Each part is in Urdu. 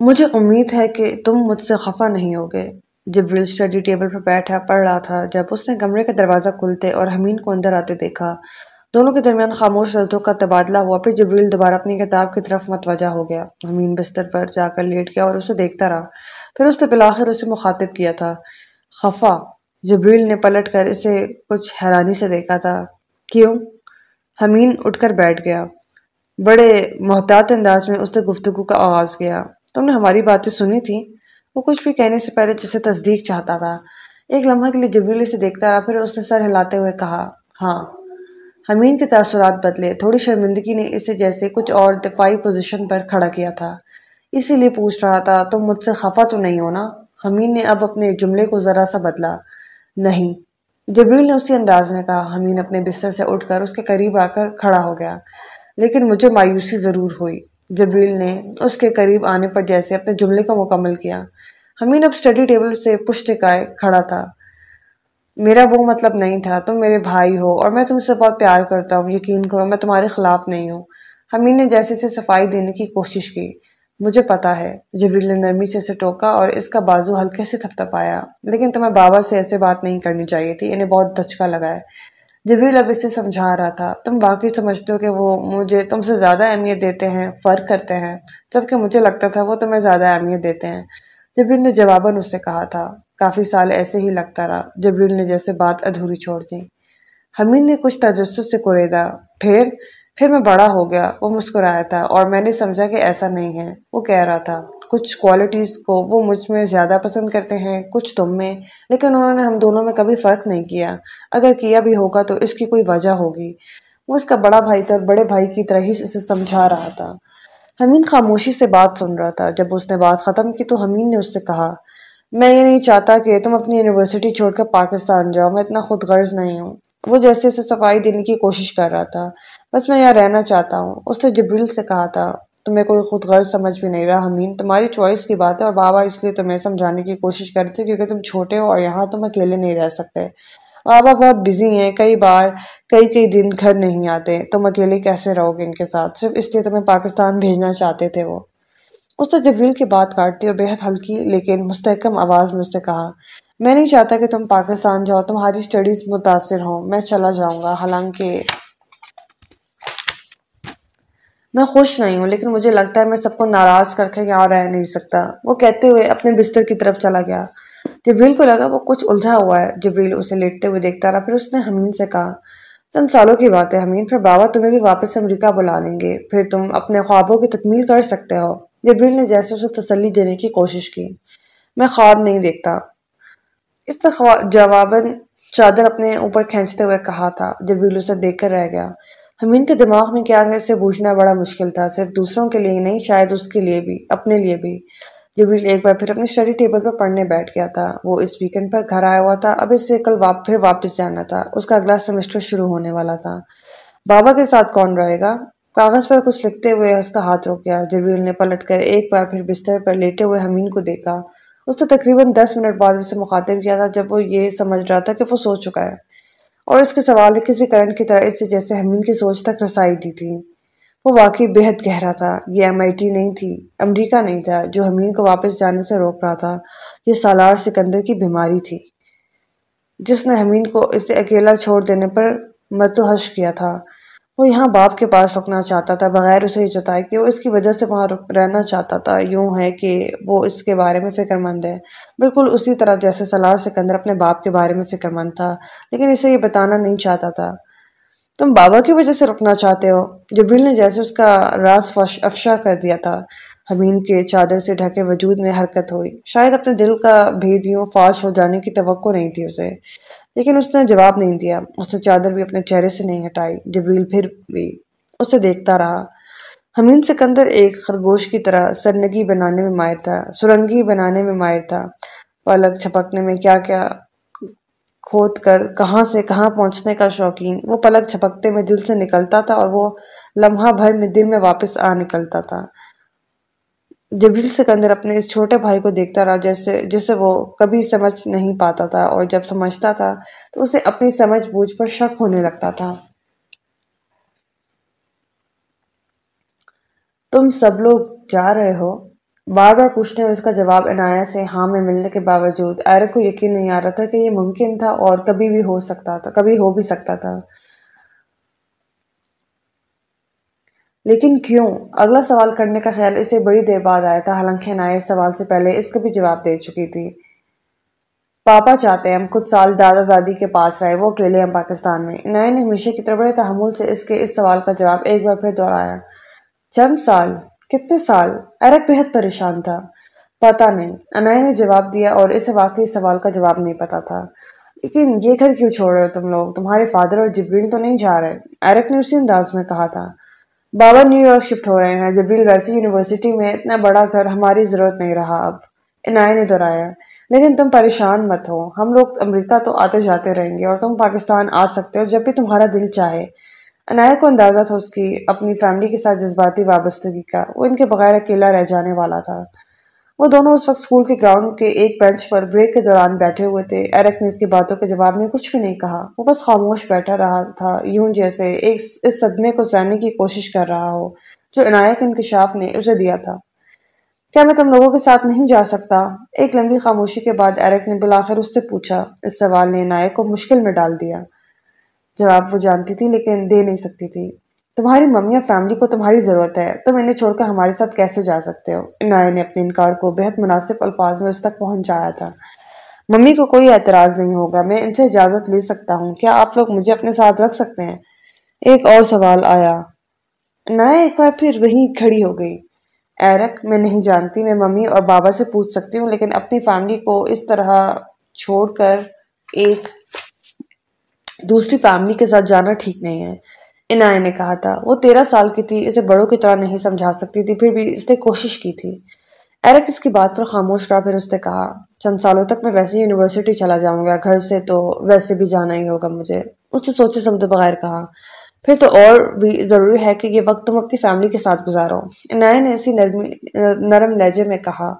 مجھے امید ہے کہ تم مجھ سے خفا نہیں ہوگے۔ جبریل اسٹڈی ٹیبل پر بیٹھا پڑھ رہا تھا، جب اس نے کمرے کا دروازہ کھلتے اور حمین کو اندر آتے دیکھا، دونوں کے درمیان خاموش نظروں کا تبادلہ ہوا۔ پھر جبریل دوبارہ اپنی کتاب کی طرف متوجہ ہو گیا حمین بستر پر جا کر لیٹ گیا اور اسے دیکھتا رہا۔ پھر اس نے بلاخر اسے مخاطب کیا تھا۔ خفا جبریل نے پلٹ کر اسے کچھ حیرانی سے دیکھا تھا۔ کیوں؟ حمین اٹھ کر بیٹھ گیا۔ بڑے محتاط انداز میں اس نے گفتگو کا آغاز کیا۔ تم نے ہماری باتیں سنی تھی۔ وہ کچھ بھی کہنے سے پہلے جسے تصدیق چاہتا تھا۔ ایک لمحہ کے لیے جبریل سے دیکھتا رہا، پھر اس نے سر ہلاتے ہوئے کہا ہاں حمین کے تاثرات بدلے۔ تھوڑی شرمندگی نے اسے جیسے کچھ اور دفاعی پوزیشن پر کھڑا کیا تھا۔ اسی لیے پوچھ رہا تھا، تم مجھ سے خفا تو نہیں ہونا حمین نے اب اپنے جملے کو ذرا سا بدلا۔ نہیں۔ جبریل نے اسی انداز میں کہا حمین اپنے بستر سے اٹھ کر اس کے قریب آ کر کھڑا ہو گیا، لیکن مجھے مایوسی ضرور ہوئی۔ جبریل نے اس کے قریب آنے پر جیسے اپنے جملے کو مکمل کیا۔ حمین اب اسٹڈی ٹیبل سے پشت ٹکائے کھڑا تھا۔ میرا وہ مطلب نہیں تھا، تم میرے بھائی ہو اور میں تم سے بہت پیار کرتا ہوں، یقین کرو میں تمہارے خلاف نہیں ہوں۔ حمین نے جیسے سے صفائی دینے کی کوشش کی۔ مجھے پتا ہے، جبریل نے نرمی سے اسے ٹوکا اور اس کا بازو ہلکے سے تھپ تھپایا لیکن تمہیں بابا سے ایسے بات نہیں کرنی چاہیے تھی، انہیں بہت دچکا لگا ہے۔ جبریل اب اسے سمجھا رہا تھا، تم باقی سمجھتے ہو کہ وہ مجھے تم سے زیادہ اہمیت دیتے ہیں، فرق کرتے ہیں، جبکہ مجھے لگتا تھا وہ تمہیں زیادہ اہمیت دیتے ہیں۔ جبریل نے جواباً اس سے کہا تھا، کافی سال ایسے ہی لگتا رہا جبریل نے جیسے بات ادھوری چھوڑ دی۔ حمید نے کچھ تجسس سے کوریدا پھر پھر میں بڑا ہو گیا، وہ مسکرایا تھا اور میں نے سمجھا کہ ایسا نہیں ہے، وہ کہہ رہا تھا۔ کچھ کوالٹیز کو وہ مجھ میں زیادہ پسند کرتے ہیں، کچھ تم میں، لیکن انہوں نے ہم دونوں میں کبھی فرق نہیں کیا۔ اگر کیا بھی ہوگا تو اس کی کوئی وجہ ہوگی۔ وہ اس کا بڑا بھائی تھا، بڑے بھائی کی طرح ہی اسے سمجھا رہا تھا۔ حمین خاموشی سے بات سن رہا تھا۔ جب اس نے بات ختم کی تو حمین نے اس سے کہا، میں یہ نہیں چاہتا کہ تم اپنی یونیورسٹی چھوڑ کر پاکستان جاؤ، میں اتنا خود غرض نہیں ہوں۔ وہ جیسے اسے صفائی دینے کی کوشش کر رہا تھا۔ بس میں یہاں رہنا چاہتا ہوں۔ اس نے جبریل سے کہا تھا تمہیں کوئی خود غرض سمجھ بھی نہیں رہا ہمین تمہاری چوائس کی بات ہے اور بابا اس لیے تمہیں سمجھانے کی کوشش کرتے کیونکہ تم چھوٹے ہو اور یہاں تم اکیلے نہیں رہ سکتے۔ بابا بہت بزی ہیں، کئی بار، کئی کئی دن گھر نہیں آتے۔ تم اکیلے کیسے رہو گے ان کے ساتھ؟ صرف اس لیے تمہیں پاکستان بھیجنا چاہتے تھے وہ۔ اس نے جبریل کی بات کاٹتی اور بہت ہلکی لیکن مستحکم آواز میں اس سے کہا، میں نہیں چاہتا کہ تم پاکستان جاؤ، تمہاری سٹڈیز متاثر ہوں، میں چلا جاؤں گا۔ حالانکہ میں خوش نہیں ہوں، لیکن مجھے لگتا ہے میں سب کو ناراض کر کے یہاں رہ نہیں سکتا۔ وہ کہتے ہوئے اپنے بستر کی طرف چلا گیا۔ جبریل کو لگا وہ کچھ الجھا ہوا ہے۔ جبریل اسے لیٹتے ہوئے دیکھتا رہا، پھر اس نے حمین سے کہا، چند سالوں کی بات ہے حمین پھر بابا تمہیں بھی واپس امریکہ بلا لیں گے۔ پھر تم اپنے خوابوں کی تکمیل کر سکتے ہو۔ جبریل نے جیسے اسے تسلی دینے کی کوشش کی۔ میں خواب نہیں دیکھتا۔ اس نے جواباً چادر اپنے اوپر کھینچتے ہوئے کہا تھا۔ جبریل اسے دیکھ کر رہ گیا۔ حمین کے دماغ میں کیا تھا اسے بوجھنا بڑا مشکل تھا، صرف دوسروں کے لیے نہیں، شاید اس کے لیے بھی، اپنے لیے بھی۔ جبریل ایک بار پھر اپنے اسٹڈی ٹیبل پر پڑھنے بیٹھ گیا تھا۔ وہ اس ویکنڈ پر گھر آیا ہوا تھا۔ اب اس سے کل پھر واپس جانا تھا۔ اس کا اگلا سیمسٹر شروع ہونے والا تھا۔ بابا کے ساتھ کون رہے گا؟ کاغذ پر کچھ لکھتے ہوئے اس کا ہاتھ روک گیا۔ جبریل نے پلٹ کر ایک بار پھر بستر پر لیٹے ہوئے حمین کو دیکھا۔ اس نے تقریباً دس منٹ بعد اسے مخاطب کیا تھا، جب وہ یہ سمجھ رہا تھا کہ وہ سو چکا ہے۔ اور اس کے سوال نے کسی کرنٹ کی طرح اس سے جیسے حمین کی سوچ تک رسائی دی تھی۔ وہ واقعی بہت گہرا تھا۔ یہ ایم آئی ٹی نہیں تھی، امریکہ نہیں تھا، جو ہمین کو واپس جانے سے روک رہا تھا۔ یہ سالار سکندر کی بیماری تھی، جس نے ہمین کو اسے اکیلا چھوڑ دینے پر متوحش کیا تھا۔ وہ یہاں باپ کے پاس رکنا چاہتا تھا، بغیر اسے جتائے کہ وہ اس کی وجہ سے وہاں رہنا چاہتا تھا۔ یوں ہے کہ وہ اس کے بارے میں فکر مند ہے۔ بالکل اسی طرح جیسے سلار سکندر اپنے باپ کے بارے میں فکر مند تھا، لیکن اسے یہ بتانا نہیں چاہتا تھا۔ تم بابا کی وجہ سے رکنا چاہتے ہو؟ جبریل نے جیسے اس کا راز افشا کر دیا تھا۔ حمین کے چادر سے ڈھکے وجود میں حرکت ہوئی۔ شاید اپنے دل کا بھید یوں فاش ہو جانے کی توقع نہیں تھی اسے۔ لیکن اس نے جواب نہیں دیا۔ اس نے چادر بھی اپنے چہرے سے نہیں ہٹائی۔ جبریل پھر بھی اسے دیکھتا رہا۔ حمین سکندر ایک خرگوش کی طرح سرنگی بنانے میں ماہر تھا، سرنگی بنانے میں ماہر تھا۔ پلک چھپکنے میں کیا کیا کھود کر کہاں سے کہاں پہنچنے کا شوقین۔ وہ پلک چھپکتے میں دل سے نکلتا تھا اور وہ لمحہ بھر میں دل میں واپس آ نکلتا تھا۔ جبریل سکندر اپنے اس چھوٹے بھائی کو دیکھتا رہا، جیسے جسے وہ کبھی سمجھ نہیں پاتا تھا اور جب سمجھتا تھا تو اسے اپنی سمجھ بوجھ پر شک ہونے لگتا تھا۔ تم سب لوگ جا رہے ہو؟ بار بار پوچھنے اور اس کا جواب عنایہ سے ہاں میں ملنے کے باوجود۔ ایرک کو یقین نہیں آ رہا تھا کہ یہ ممکن تھا اور کبھی بھی ہو سکتا تھا، کبھی ہو بھی سکتا تھا۔ لیکن کیوں؟ اگلا سوال کرنے کا خیال اسے بڑی دیر بعد آیا تھا، حالانکہ عنایہ سوال سے پہلے اس کا بھی جواب دے چکی تھی۔ پاپا چاہتے ہیں ہم کچھ سال دادا دادی کے پاس رہے، وہ اکیلے ہیں پاکستان میں۔ عنایہ نے ہمیشہ کی طرح بڑے تحمل سے اس کے اس سوال کا جواب ایک بار پھر دہرایا۔ چند سال؟ کتنے سال؟ ایرک بہت پریشان تھا۔ پتا نہیں۔ انائے نے جواب دیا اور اسے واقعی سوال کا جواب نہیں پتا تھا۔ لیکن یہ گھر کیوں چھوڑ رہے ہو تم لوگ؟ تمہارے فادر اور جبریل تو نہیں جا رہے۔ ایرک نے اسی انداز میں کہا تھا۔ بابا نیو یارک شفٹ ہو رہے ہیں۔ جبریل ویسی یونیورسٹی میں اتنا بڑا گھر ہماری ضرورت نہیں رہا۔ اب انائے نے دہرایا۔ لیکن تم پریشان مت ہو۔ ہم لوگ امریکہ تو آتے جاتے رہیں گے اور تم پاکستان آ سکتے ہو جب بھی تمہارا دل چاہے۔ عنایہ کو اندازہ تھا اس کی اپنی فیملی کے ساتھ جذباتی وابستگی کا۔ وہ ان کے بغیر اکیلا رہ جانے والا تھا۔ وہ دونوں اس وقت اسکول کے گراؤنڈ کے ایک بینچ پر بریک کے دوران بیٹھے ہوئے تھے۔ ایرک نے اس کی باتوں کے جواب میں کچھ بھی نہیں کہا۔ وہ بس خاموش بیٹھا رہا تھا، یوں جیسے ایک اس صدمے کو سہنے کی کوشش کر رہا ہو، جو عنایت انکشاف نے اسے دیا تھا۔ کیا میں تم لوگوں کے ساتھ نہیں جا سکتا؟ ایک لمبی خاموشی کے بعد ایرک نے بلاخر اس سے پوچھا۔ اس سوال نے عنایت کو مشکل میں ڈال دیا۔ جواب وہ جانتی تھی لیکن دے نہیں سکتی تھی۔ تمہاری ممی اور فیملی کو تمہاری ضرورت ہے۔ تم انہیں چھوڑ کر ہمارے ساتھ کیسے جا سکتے ہو؟ عنایہ نے اپنے انکار کو بہت مناسب الفاظ میں اس تک پہنچایا تھا۔ ممی کو کوئی اعتراض نہیں ہوگا۔ میں ان سے اجازت لے سکتا ہوں۔ کیا آپ لوگ مجھے اپنے ساتھ رکھ سکتے ہیں؟ ایک اور سوال آیا۔ عنایہ ایک بار پھر وہیں کھڑی ہو گئی۔ ایرک، میں نہیں جانتی، میں ممی اور بابا سے پوچھ سکتی ہوں، لیکن اپنی فیملی کو اس طرح چھوڑ کر ایک دوسری فیملی کے ساتھ جانا ٹھیک نہیں ہے۔ انائے نے کہا تھا، وہ تیرہ سال کی تھی، اسے بڑوں کی طرح نہیں سمجھا سکتی تھی، پھر بھی اس نے کوشش کی تھی۔ ایرک اس کی بات پر خاموش رہا، پھر اس نے کہا، چند سالوں تک میں ویسے یونیورسٹی چلا جاؤں گا، گھر سے تو ویسے بھی جانا ہی ہوگا مجھے۔ اس نے سوچے سمجھے بغیر کہا، پھر تو اور بھی ضروری ہے کہ یہ وقت تم اپنی فیملی کے ساتھ گزارو۔ انائے نے اسی نرم لہجے میں کہا،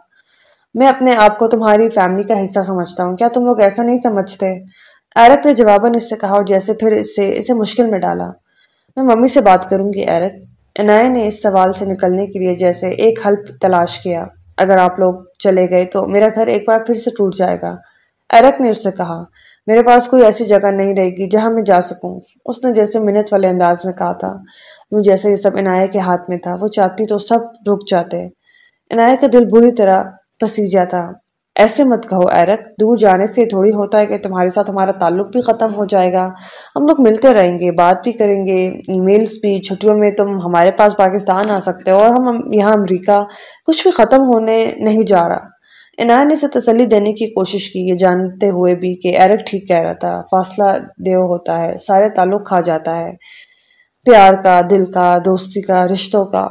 میں اپنے آپ کو تمہاری فیملی کا حصہ سمجھتا ہوں، کیا تم لوگ ایسا نہیں سمجھتے؟ ایرک نے جواباً اس سے کہا، اور جیسے پھر اس سے، اسے مشکل میں ڈالا۔ میں ممی سے بات کروں گی ایرک عنایہ نے اس سوال سے نکلنے کے لیے جیسے ایک حل تلاش کیا۔ اگر آپ لوگ چلے گئے تو میرا گھر ایک بار پھر سے ٹوٹ جائے گا۔ ایرک نے اس سے کہا، میرے پاس کوئی ایسی جگہ نہیں رہے گی جہاں میں جا سکوں۔ اس نے جیسے منت والے انداز میں کہا تھا، یوں جیسے یہ سب عنایہ کے ہاتھ میں تھا۔ وہ چاہتی تو سب رک جاتے۔ عنایہ کا دل بری طرح پسیجا تھا ایسے مت کہو ایرک دور جانے سے تھوڑی ہوتا ہے کہ تمہارے ساتھ ہمارا تعلق بھی ختم ہو جائے گا۔ ہم لوگ ملتے رہیں گے، بات بھی کریں گے ای میلز بھی، چھٹیوں میں تم ہمارے پاس پاکستان آ سکتے ہو اور ہم یہاں امریکہ، کچھ بھی ختم ہونے نہیں جا رہا۔ عنایہ نے اسے تسلی دینے کی کوشش کی، یہ جانتے ہوئے بھی کہ ایرک ٹھیک کہہ رہا تھا۔ فاصلہ دیو ہوتا ہے، سارے تعلق کھا جاتا ہے۔ پیار کا، دل کا، دوستی کا، رشتوں کا۔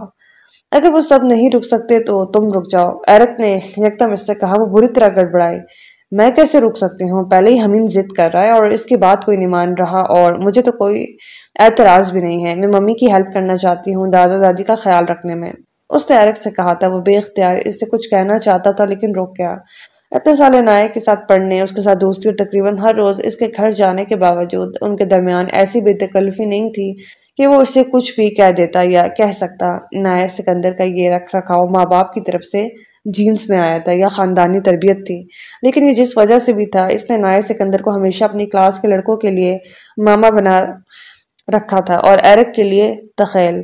اگر وہ سب نہیں رک سکتے تو تم رک جاؤ۔ ایرک نے یکدم اس سے کہا، وہ بری طرح گڑبڑائی میں کیسے رک سکتی ہوں؟ پہلے ہی ہمین ضد کر رہا ہے اور اس کی بات کوئی نہیں مان رہا اور مجھے تو کوئی اعتراض بھی نہیں ہے۔ میں ممی کی ہیلپ کرنا چاہتی ہوں دادا دادی کا خیال رکھنے میں۔ اس نے ایرک سے کہا تھا، وہ بے اختیار، اس سے کچھ کہنا چاہتا تھا لیکن رک گیا۔ اتنے سال نائے کے ساتھ پڑھنے، اس کے ساتھ دوستی اور تقریباً ہر روز اس کے گھر جانے کے باوجود ان کے درمیان ایسی بے تکلفی نہیں تھی کہ وہ اسے کچھ بھی کہہ دیتا یا کہہ سکتا نایا سکندر کا یہ رکھ رکھاؤ ماں باپ کی طرف سے جینس میں آیا تھا یا خاندانی تربیت تھی۔ لیکن یہ جس وجہ سے بھی تھا، اس نے نایا سکندر کو ہمیشہ اپنی کلاس کے لڑکوں کے لیے ماما بنا رکھا تھا اور ایرک کے لیے تخیل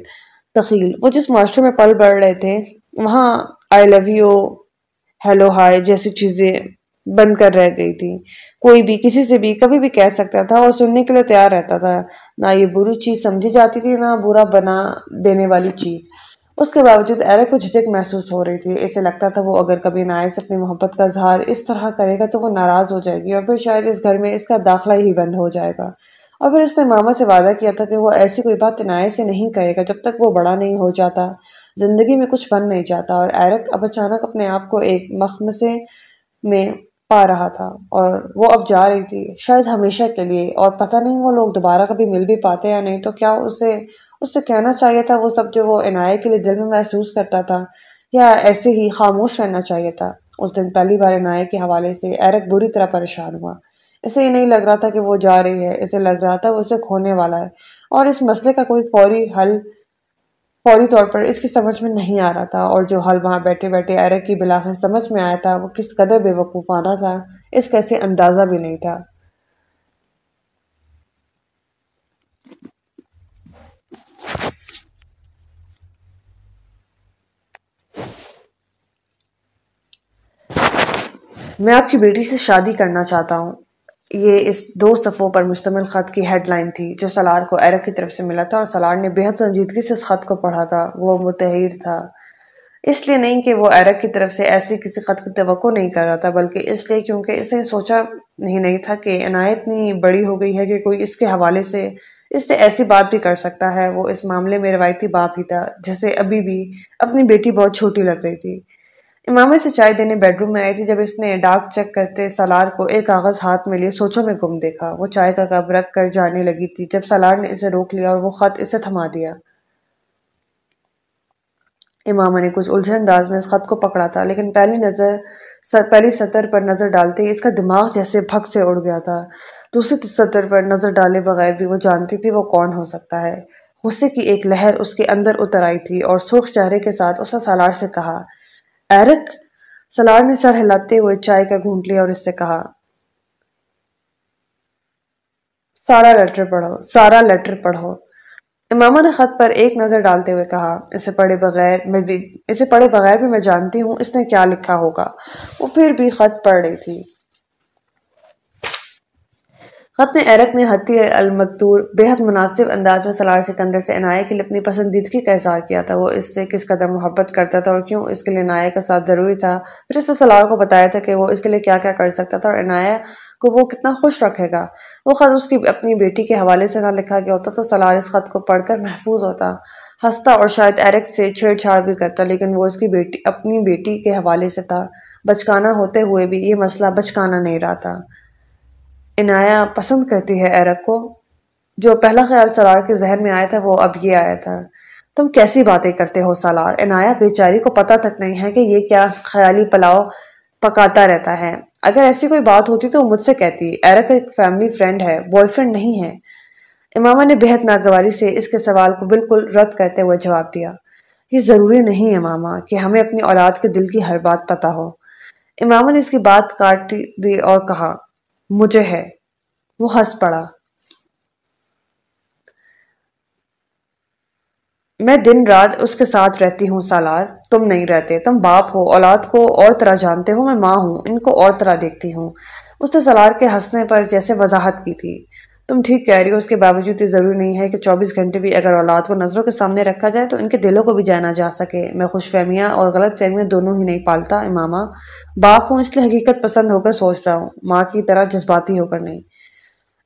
تخیل۔ وہ جس معاشرے میں پل بڑھ رہے تھے، وہاں I love you hello hi جیسی چیزیں بند کر رہ گئی تھی۔ کوئی بھی کسی سے بھی کبھی بھی کہہ سکتا تھا اور سننے کے لیے تیار رہتا تھا۔ نہ یہ بری چیز سمجھی جاتی تھی، نہ برا بنا دینے والی چیز۔ اس کے باوجود ایرے کو جھجک محسوس ہو رہی تھی۔ اسے لگتا تھا وہ اگر کبھی نائس اپنی محبت کا اظہار اس طرح کرے گا تو وہ ناراض ہو جائے گی اور پھر شاید اس گھر میں اس کا داخلہ ہی بند ہو جائے گا۔ اور پھر اس نے ماما سے وعدہ کیا تھا کہ وہ ایسی کوئی بات نائے سے نہیں کرے گا جب تک وہ بڑا نہیں ہو جاتا۔ زندگی میں کچھ بن نہیں جاتا اور ایرک اب اچانک اپنے آپ کو ایک مخمسے میں پا رہا تھا اور وہ اب جا رہی تھی۔ شاید ہمیشہ کے لیے۔ اور پتہ نہیں وہ لوگ دوبارہ کبھی مل بھی پاتے یا نہیں، تو کیا اسے، اس سے کہنا چاہیے تھا وہ سب جو وہ عنایہ کے لیے دل میں محسوس کرتا تھا، یا ایسے ہی خاموش رہنا چاہیے تھا۔ اس دن پہلی بار عنایہ کے حوالے سے ایرک بری طرح پریشان ہوا۔ اسے یہ نہیں لگ رہا تھا کہ وہ جا رہی ہے، اسے لگ رہا تھا وہ اسے کھونے والا ہے۔ اور اس مسئلے کا کوئی فوری حل فوری طور پر اس کی سمجھ میں نہیں آ رہا تھا اور جو حل وہاں بیٹھے بیٹھے ایرک کی بلاخر سمجھ میں آیا تھا وہ کس قدر بے وقوفانہ تھا، اس کا اسے اندازہ بھی نہیں تھا۔ میں آپ کی بیٹی سے شادی کرنا چاہتا ہوں۔ یہ اس دو صفوں پر مشتمل خط کی ہیڈ لائن تھی جو سلار کو ایرک کی طرف سے ملا تھا اور سلار نے بہت سنجیدگی سے اس خط کو پڑھا تھا، وہ متحیر تھا۔ اس لیے نہیں کہ وہ ایرک کی طرف سے ایسی کسی خط کی توقع نہیں کر رہا تھا، بلکہ اس لیے کیونکہ اس نے سوچا نہیں نہیں تھا کہ عنایت اتنی بڑی ہو گئی ہے کہ کوئی اس کے حوالے سے اس سے ایسی بات بھی کر سکتا ہے۔ وہ اس معاملے میں روایتی باپ ہی تھا، جسے ابھی بھی اپنی بیٹی بہت چھوٹی لگ رہی تھی۔ امامے سے چائے دینے بیڈ روم میں آئی تھی، جب اس نے ڈاک چیک کرتے سالار کو ایک کاغذ ہاتھ میں لیے سوچوں میں گم دیکھا۔ وہ چائے کا کپ رکھ کر جانے لگی تھی، جب سالار نے اسے روک لیا اور وہ خط اسے تھما دیا۔ امامہ نے کچھ الجھن انداز میں اس خط کو پکڑا تھا، لیکن پہلی نظر پہلی سطر پر نظر ڈالتے ہی اس کا دماغ جیسے بھگ سے اڑ گیا تھا۔ دوسری سطر پر نظر ڈالے بغیر بھی وہ جانتی تھی وہ کون ہو سکتا ہے۔ غصے کی ایک لہر اس کے اندر اتر آئی تھی اور سرخ چہرے کے ساتھ اسے سالار سے کہا ایرک سلار نے سر ہلاتے ہوئے چائے کا گھونٹ لیا اور اس سے کہا، سارا لیٹر پڑھو، سارا لیٹر پڑھو۔ امامہ نے خط پر ایک نظر ڈالتے ہوئے کہا، اسے پڑھے بغیر میں بھی، اسے پڑھے بغیر بھی میں جانتی ہوں، اس نے کیا لکھا ہوگا۔ وہ پھر بھی خط پڑھ رہی تھی۔ خط میں ایرک نے حتی المکتور بہت مناسب انداز میں سلار سکندر سے عنایہ کے لیے اپنی پسندیدگی کا اظہار کیا تھا۔ وہ اس سے کس قدر محبت کرتا تھا اور کیوں اس کے لیے عنایہ کا ساتھ ضروری تھا؟ پھر اس نے سلار کو بتایا تھا کہ وہ اس کے لیے کیا کیا کر سکتا تھا اور عنایہ کو وہ کتنا خوش رکھے گا۔ وہ خط اس کی اپنی بیٹی کے حوالے سے نہ لکھا گیا ہوتا تو سلار اس خط کو پڑھ کر محفوظ ہوتا۔ ہنستا اور شاید ایرک سے چھیڑ چھاڑ بھی کرتا، لیکن وہ اس کی بیٹی، اپنی بیٹی کے حوالے سے تھا۔ بچکانا ہوتے ہوئے بھی یہ مسئلہ بچکانا نہیں رہا تھا۔ عنایہ پسند کرتی ہے ایرک کو۔ جو پہلا خیال سالار کے ذہن میں آیا تھا وہ اب یہ آیا تھا۔ تم کیسی باتیں کرتے ہو سالار؟ عنایہ بیچاری کو پتہ تک نہیں ہے کہ یہ کیا خیالی پلاؤ پکاتا رہتا ہے۔ اگر ایسی کوئی بات ہوتی تو وہ مجھ سے کہتی ایرک ایک فیملی فرینڈ ہے بوائے فرینڈ نہیں ہے۔ امامہ نے بہت ناگواری سے اس کے سوال کو بالکل رد کرتے ہوئے جواب دیا۔ یہ ضروری نہیں ہے کہ ہمیں اپنی اولاد کے دل کی ہر بات پتہ ہو۔ امامہ نے اس کی بات کاٹ دی اور کہا مجھے ہے۔ وہ ہنس پڑا۔ میں دن رات اس کے ساتھ رہتی ہوں سالار۔ تم نہیں رہتے، تم باپ ہو، اولاد کو اور طرح جانتے ہو، میں ماں ہوں، ان کو اور طرح دیکھتی ہوں۔ اس نے سالار کے ہنسنے پر جیسے وضاحت کی تھی۔ تم ٹھیک کہہ رہی ہو، اس کے باوجود یہ ضروری نہیں ہے کہ چوبیس گھنٹے بھی اگر اولاد کو نظروں کے سامنے رکھا جائے تو ان کے دلوں کو بھی جانا جا سکے۔ میں خوش فہمیاں اور غلط فہمیاں دونوں ہی نہیں پالتا، امامہ۔ باپ ہوں، اس لیے حقیقت پسند ہو کر سوچ رہا ہوں۔ ماں کی طرح جذباتی ہو کر نہیں۔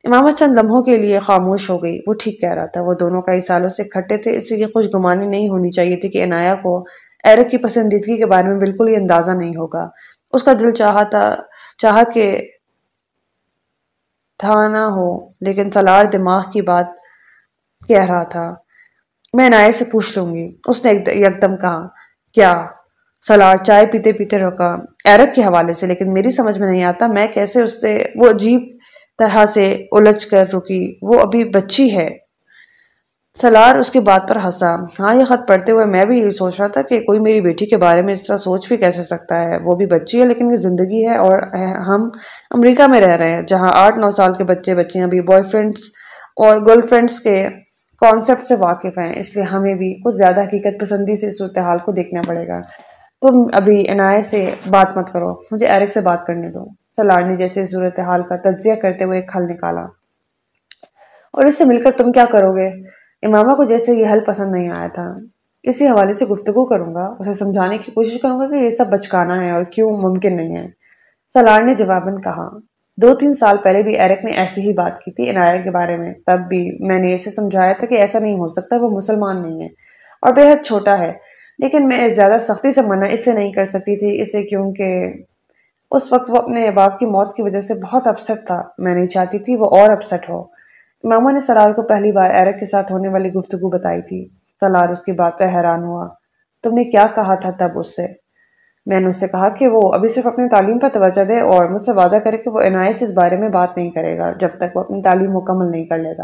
امامہ چند لمحوں کے لیے خاموش ہو گئی۔ وہ ٹھیک کہہ رہا تھا۔ وہ دونوں کئی سالوں سے کھٹے تھے، اس سے یہ خوش گمانی نہیں ہونی چاہیے تھی کہ عنایہ کو ایرک کی پسندیدگی کے بارے میں بالکل ہی اندازہ نہیں ہوگا۔ اس کا دل چاہا تھا، چاہا کہ تھا نہ ہو، لیکن سلار دماغ کی بات کہہ رہا تھا۔ میں نائے سے پوچھ لوں گی۔ اس نے یکدم کہا، کیا؟ سلار چائے پیتے پیتے روکا ایرب کے حوالے سے، لیکن میری سمجھ میں نہیں آتا میں کیسے اس سے وہ عجیب طرح سے الجھ کر رکی۔ وہ ابھی بچی ہے۔ سلار اس کی بات پر ہنسا۔ ہاں یہ خط پڑھتے ہوئے میں بھی یہی سوچ رہا تھا کہ کوئی میری بیٹی کے بارے میں اس طرح سوچ بھی کیسے سکتا ہے؟ وہ بھی بچی ہے لیکن یہ زندگی ہے اور ہم امریکہ میں رہ رہے ہیں، جہاں آٹھ نو سال کے بچے بچیاں بھی بوائے فرینڈس اور گرل فرینڈس کے کانسیپٹ سے واقف ہیں، اس لیے ہمیں بھی کچھ زیادہ حقیقت پسندی سے صورتحال کو دیکھنا پڑے گا۔ تم ابھی عنایت سے بات مت کرو، مجھے ایرک سے بات کرنے دو۔ سلار نے جیسے صورتحال کا تجزیہ کرتے ہوئے ایک حل نکالا۔ اور اس سے مل کر تم کیا کرو گے؟ امامہ کو جیسے یہ حل پسند نہیں آیا تھا۔ اسی حوالے سے گفتگو کروں گا۔ اسے سمجھانے کی کوشش کروں گا کہ یہ سب بچکانا ہے اور کیوں ممکن نہیں ہے۔ سلار نے جواباً کہا، دو تین سال پہلے بھی ایرک نے ایسی ہی بات کی تھی، عنایت کے بارے میں۔ تب بھی میں نے اسے سمجھایا تھا کہ ایسا نہیں ہو سکتا، وہ مسلمان نہیں ہے اور بے حد چھوٹا ہے۔ لیکن میں زیادہ سختی سے منع اس لیے نہیں کر سکتی تھی، اسے کیونکہ اس وقت وہ اپنے باپ کی موت کی وجہ سے بہت اپسٹ تھا۔ میں نہیں چاہتی تھی وہ اور اپسٹ ہو۔ ماما نے سلار کو پہلی بار ایرک کے ساتھ ہونے والی گفتگو بتائی تھی۔ سلار اس کی بات پہ حیران ہوا۔ تم نے کیا کہا تھا تب اس سے؟ میں نے اس سے کہا کہ وہ ابھی صرف اپنی تعلیم پر توجہ دے اور مجھ سے وعدہ کرے کہ وہ عنایت سے اس بارے میں بات نہیں کرے گا جب تک وہ اپنی تعلیم مکمل نہیں کر لیتا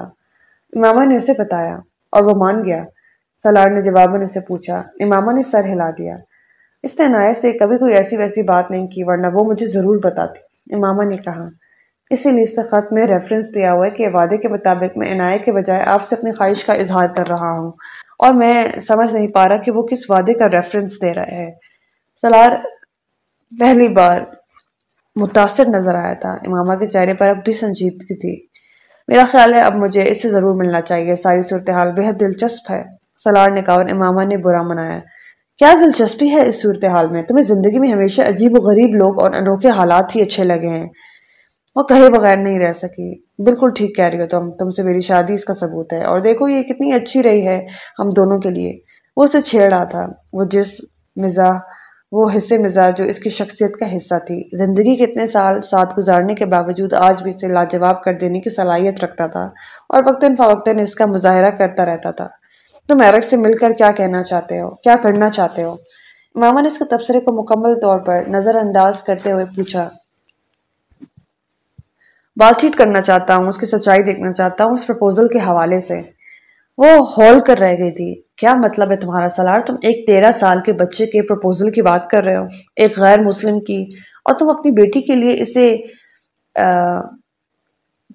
ماما نے اسے بتایا اور وہ مان گیا۔ سلار نے جواباً اسے پوچھا۔ امامہ نے سر ہلا دیا۔ اس نے عنایت سے کبھی کوئی ایسی ویسی بات نہیں کی ورنہ وہ مجھے ضرور بتاتی۔ امامہ نے کہا اسی لیے اس خط میں ریفرنس دیا ہوا ہے کہ وعدے کے مطابق میں عنایت کے بجائے آپ سے اپنی خواہش کا اظہار کر رہا ہوں اور میں سمجھ نہیں پا رہا کہ وہ کس وعدے کا ریفرنس دے رہا ہے۔ سلار، پہلی بار متاثر نظر آیا تھا۔ امامہ کے چہرے پر اب بھی سنجیدگی تھی۔ میرا خیال ہے اب مجھے اس سے ضرور ملنا چاہیے۔ ساری صورتحال بہت دلچسپ ہے۔ سلار نے کہا اور امامہ نے برا منایا۔ کیا دلچسپی ہے اس صورتحال میں؟ تمہیں زندگی میں ہمیشہ عجیب و غریب لوگ اور انوکھے حالات ہی اچھے لگے ہیں۔ وہ کہے بغیر نہیں رہ سکی۔ بالکل ٹھیک کہہ رہی ہو تم تم سے میری شادی اس کا ثبوت ہے۔ اور دیکھو یہ کتنی اچھی رہی ہے ہم دونوں کے لیے۔ وہ اسے چھیڑ رہا تھا، وہ جس مزاح، وہ حصے مزاج جو اس کی شخصیت کا حصہ تھی۔ زندگی کے اتنے سال ساتھ گزارنے کے باوجود آج بھی اسے لاجواب کر دینے کی صلاحیت رکھتا تھا اور وقتاً فوقتاً اس کا مظاہرہ کرتا رہتا تھا۔ تم ایرک سے مل کر کیا کہنا چاہتے ہو؟ کیا کرنا چاہتے ہو؟ ماما نے اس کے تبصرے کو مکمل طور پر نظر انداز کرتے ہوئے پوچھا۔ بات چیت کرنا چاہتا ہوں، اس کی سچائی دیکھنا چاہتا ہوں، اس پرپوزل کے حوالے سے۔ وہ ہول کر رہ گئی تھی۔ کیا مطلب ہے تمہارا سلار تم ایک تیرہ سال کے بچے کے پروپوزل کی بات کر رہے ہو۔ ایک غیر مسلم کی۔ اور تم اپنی بیٹی کے لیے اسے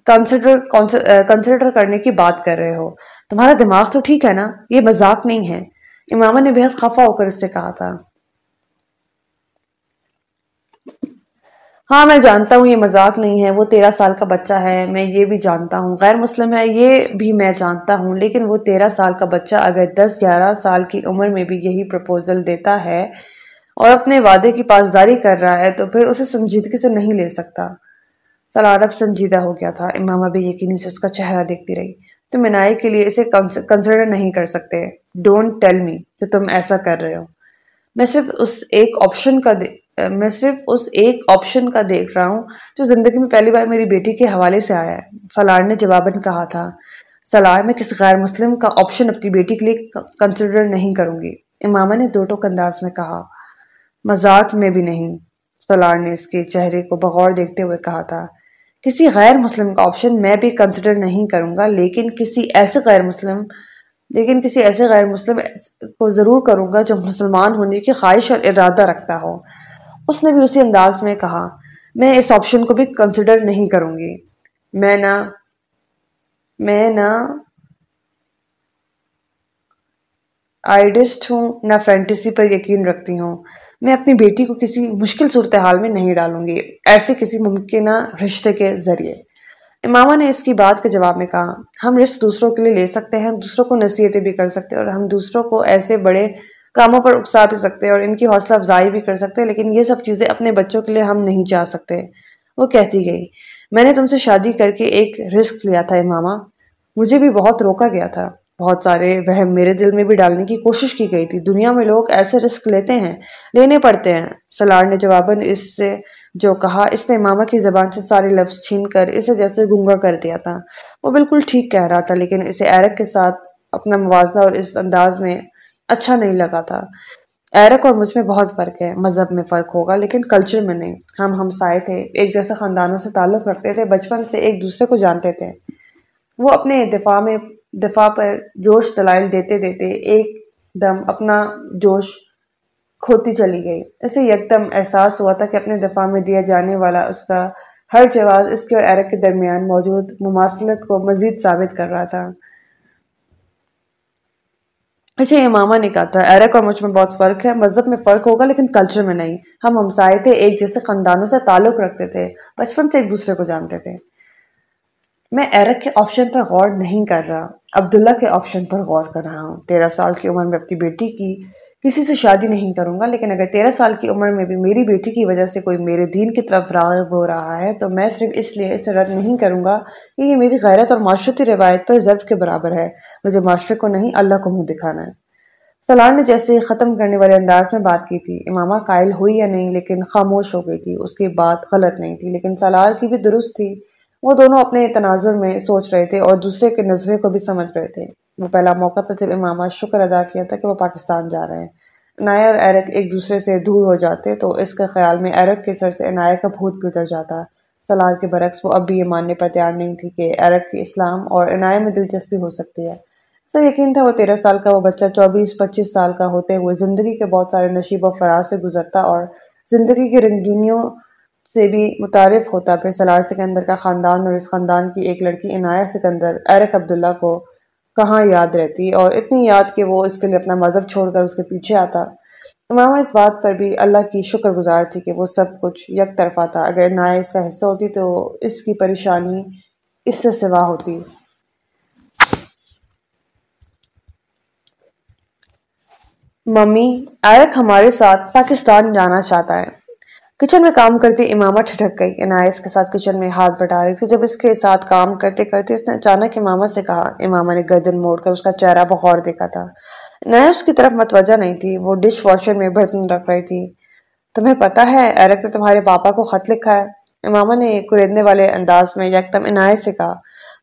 کنسیڈر کرنے کی بات کر رہے ہو۔ تمہارا دماغ تو ٹھیک ہے نا؟ یہ مذاق نہیں ہے۔ امامہ نے بہت خفا ہو کر اس سے کہا تھا۔ ہاں میں جانتا ہوں، یہ مذاق نہیں ہے، وہ تیرہ سال کا بچہ ہے، میں یہ بھی جانتا ہوں۔ غیر مسلم ہے، یہ بھی میں جانتا ہوں، لیکن وہ تیرہ سال کا بچہ اگر دس، گیارہ سال کی عمر میں بھی یہی پرپوزل دیتا ہے اور اپنے وعدے کی پاسداری کر رہا ہے، تو پھر اسے سنجیدگی سے نہیں لے سکتا۔ سلارب سنجیدہ ہو گیا تھا امامہ بھی یقینی سے اس کا چہرہ دیکھتی رہی۔ تم منائی کے لیے اسے کنسیڈر نہیں کر سکتے۔ ڈونٹ ٹیل می کہ تم ایسا کر رہے ہو۔ میں صرف اس ایک آپشن کا میں صرف اس ایک آپشن کا دیکھ رہا ہوں جو زندگی میں پہلی بار میری بیٹی کے حوالے سے آیا ہے۔ سلار نے جواباً کہا تھا سلار میں کسی غیر مسلم کا آپشن اپنی بیٹی کے لیے کنسیڈر نہیں کروں گی۔ امامہ نے دو ٹوک انداز میں کہا، مذاق میں بھی نہیں۔ سلار نے اس کے چہرے کو بغور دیکھتے ہوئے کہا تھا، کسی غیر مسلم کا آپشن میں بھی کنسیڈر نہیں کروں گا، لیکن کسی ایسے غیر مسلم، لیکن کسی ایسے غیر مسلم کو ضرور کروں گا جو مسلمان ہونے کی خواہش اور ارادہ رکھتا ہو۔ اس نے بھی اسی انداز میں کہا، میں اس آپشن کو بھی کنسیڈر نہیں کروں گی. میں نہ میں نہ آئیڈسٹ ہوں، نہ فینٹیسی پر یقین رکھتی ہوں۔ میں اپنی بیٹی کو کسی مشکل صورتحال میں نہیں ڈالوں گی، ایسے کسی ممکنہ رشتے کے ذریعے۔ امامہ نے اس کی بات کے جواب میں کہا، ہم رشت دوسروں کے لیے لے سکتے ہیں، دوسروں کو نصیحتیں بھی کر سکتے ہیں اور ہم دوسروں کو ایسے بڑے کاموں پر اکسا بھی سکتے اور ان کی حوصلہ افزائی بھی کر سکتے لیکن یہ سب چیزیں اپنے بچوں کے لیے ہم نہیں چاہ سکتے۔ وہ کہتی گئی، میں نے تم سے شادی کر کے ایک رسک لیا تھا، امامہ۔ مجھے بھی بہت روکا گیا تھا۔ بہت سارے وہم میرے دل میں بھی ڈالنے کی کوشش کی گئی تھی۔ دنیا میں لوگ ایسے رسک لیتے ہیں، لینے پڑتے ہیں۔ سلار نے جواباً اس سے جو کہا، اس نے امامہ کی زبان سے سارے لفظ چھین کر اسے جیسے گنگا کر دیا تھا۔ وہ بالکل ٹھیک کہہ رہا تھا، لیکن اسے ایرک کے ساتھ اپنا موازنہ اور اس انداز میں اچھا نہیں لگا تھا۔ ایرک اور مجھ میں بہت فرق ہے، مذہب میں فرق ہوگا، لیکن کلچر میں نہیں۔ ہم ہم سائے تھے، ایک جیسے خاندانوں سے تعلق رکھتے تھے، بچپن سے ایک دوسرے کو جانتے تھے۔ وہ اپنے دفاع میں، دفاع پر جوش دلائل دیتے دیتے ایک دم اپنا جوش کھوتی چلی گئی۔ اسے یک دم احساس ہوا تھا کہ اپنے دفاع میں دیا جانے والا اس کا ہر جواز اس کے اور ایرک کے درمیان موجود مماثلت کو مزید ثابت کر رہا تھا۔ اچھا یہ ماما نے کہا تھا ایرک اور مجھ میں بہت فرق ہے، مذہب میں فرق ہوگا لیکن کلچر میں نہیں۔ ہم ہمسائے تھے ایک جیسے خاندانوں سے تعلق رکھتے تھے، بچپن سے ایک دوسرے کو جانتے تھے۔ میں ایرک کے آپشن پر غور نہیں کر رہا، عبداللہ کے آپشن پر غور کر رہا ہوں۔ تیرہ سال کی عمر میں اپنی بیٹی کی کسی سے شادی نہیں کروں گا، لیکن اگر تیرہ سال کی عمر میں بھی میری بیٹی کی وجہ سے کوئی میرے دین کی طرف راغب ہو رہا ہے، تو میں صرف اس لیے اسے رد نہیں کروں گا کہ یہ میری غیرت اور معاشرتی روایت پر ضرب کے برابر ہے۔ مجھے معاشرے کو نہیں، اللہ کو منہ دکھانا ہے۔ سلار نے جیسے ختم کرنے والے انداز میں بات کی تھی، امامہ قائل ہوئی یا نہیں، لیکن خاموش ہو گئی تھی۔ اس کی بات غلط نہیں تھی، لیکن سلار کی بھی درست تھی۔ وہ دونوں اپنے تناظر میں سوچ رہے تھے اور دوسرے کے نظرے کو بھی سمجھ رہے تھے۔ وہ پہلا موقع تھا جب امامہ شکر ادا کیا تھا کہ وہ پاکستان جا رہے ہیں۔ عنایہ اور ایرک ایک دوسرے سے دور ہو جاتے، تو اس کے خیال میں ایرک کے سر سے عنایہ کا بھوت بھی اتر جاتا۔ سلار کے برعکس، وہ اب بھی یہ ماننے پر تیار نہیں تھی کہ ایرک کی اسلام اور عنایہ میں دلچسپی ہو سکتی ہے۔ سر یقین تھا وہ تیرہ سال کا، وہ بچہ چوبیس، پچیس سال کا ہوتے ہوئے زندگی کے بہت سارے نشیب و فراز سے گزرتا اور زندگی کی رنگینیوں سے بھی متعارف ہوتا۔ پھر سلار سکندر کا خاندان اور اس خاندان کی ایک لڑکی عنایہ سکندر، ایرک عبداللہ کو کہاں یاد رہتی اور اتنی یاد کہ وہ اس کے لیے اپنا مذہب چھوڑ کر اس کے پیچھے آتا۔ امامہ اس بات پر بھی اللہ کی شکر گزار تھی کہ وہ سب کچھ یک طرفہ تھا اگر عنایہ اس کا حصہ ہوتی تو اس کی پریشانی اس سے سوا ہوتی۔ ممی ایرک ہمارے ساتھ پاکستان جانا چاہتا ہے۔ کچن میں کام کرتی امامہ ٹھٹک گئی عنایس کے ساتھ کچن میں ہاتھ بٹا رہی تھی۔ جب اس کے ساتھ کام کرتے کرتے اس نے اچانک امامہ سے کہا، امامہ نے گردن موڑ کر اس کا چہرہ بغور دیکھا تھا۔ عنایہ اس کی طرف متوجہ نہیں تھی، وہ ڈش واشر میں برتن رکھ رہی تھی۔ تمہیں پتا ہے ایرک نے تمہارے پاپا کو خط لکھا ہے۔ امامہ نے کریدنے والے انداز میں یکدم عنایت سے کہا۔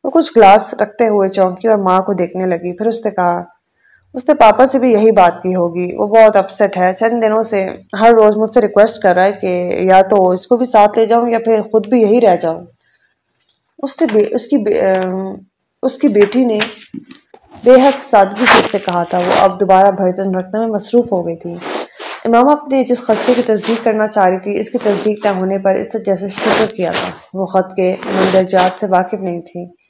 وہ کچھ گلاس رکھتے ہوئے چونکی اور ماں کو دیکھنے لگی، پھر اس نے کہا اس نے پاپا سے بھی یہی بات کی ہوگی۔ وہ بہت اپسٹ ہے۔ چند دنوں سے ہر روز مجھ سے ریکویسٹ کر رہا ہے کہ یا تو اس کو بھی ساتھ لے جاؤں یا پھر خود بھی یہی رہ جاؤں۔ اس نے اس کی اس کی بیٹی نے بے حد سادگی سے اس سے کہا تھا۔ وہ اب دوبارہ برتن رکھنے میں مصروف ہو گئی تھی۔ امام اپنے جس خطے کی تصدیق کرنا چاہ رہی تھی، اس کی تصدیق نہ ہونے پر اس نے جیسے شکر کیا تھا۔ وہ خط کے مندرجات سے واقف نہیں تھی۔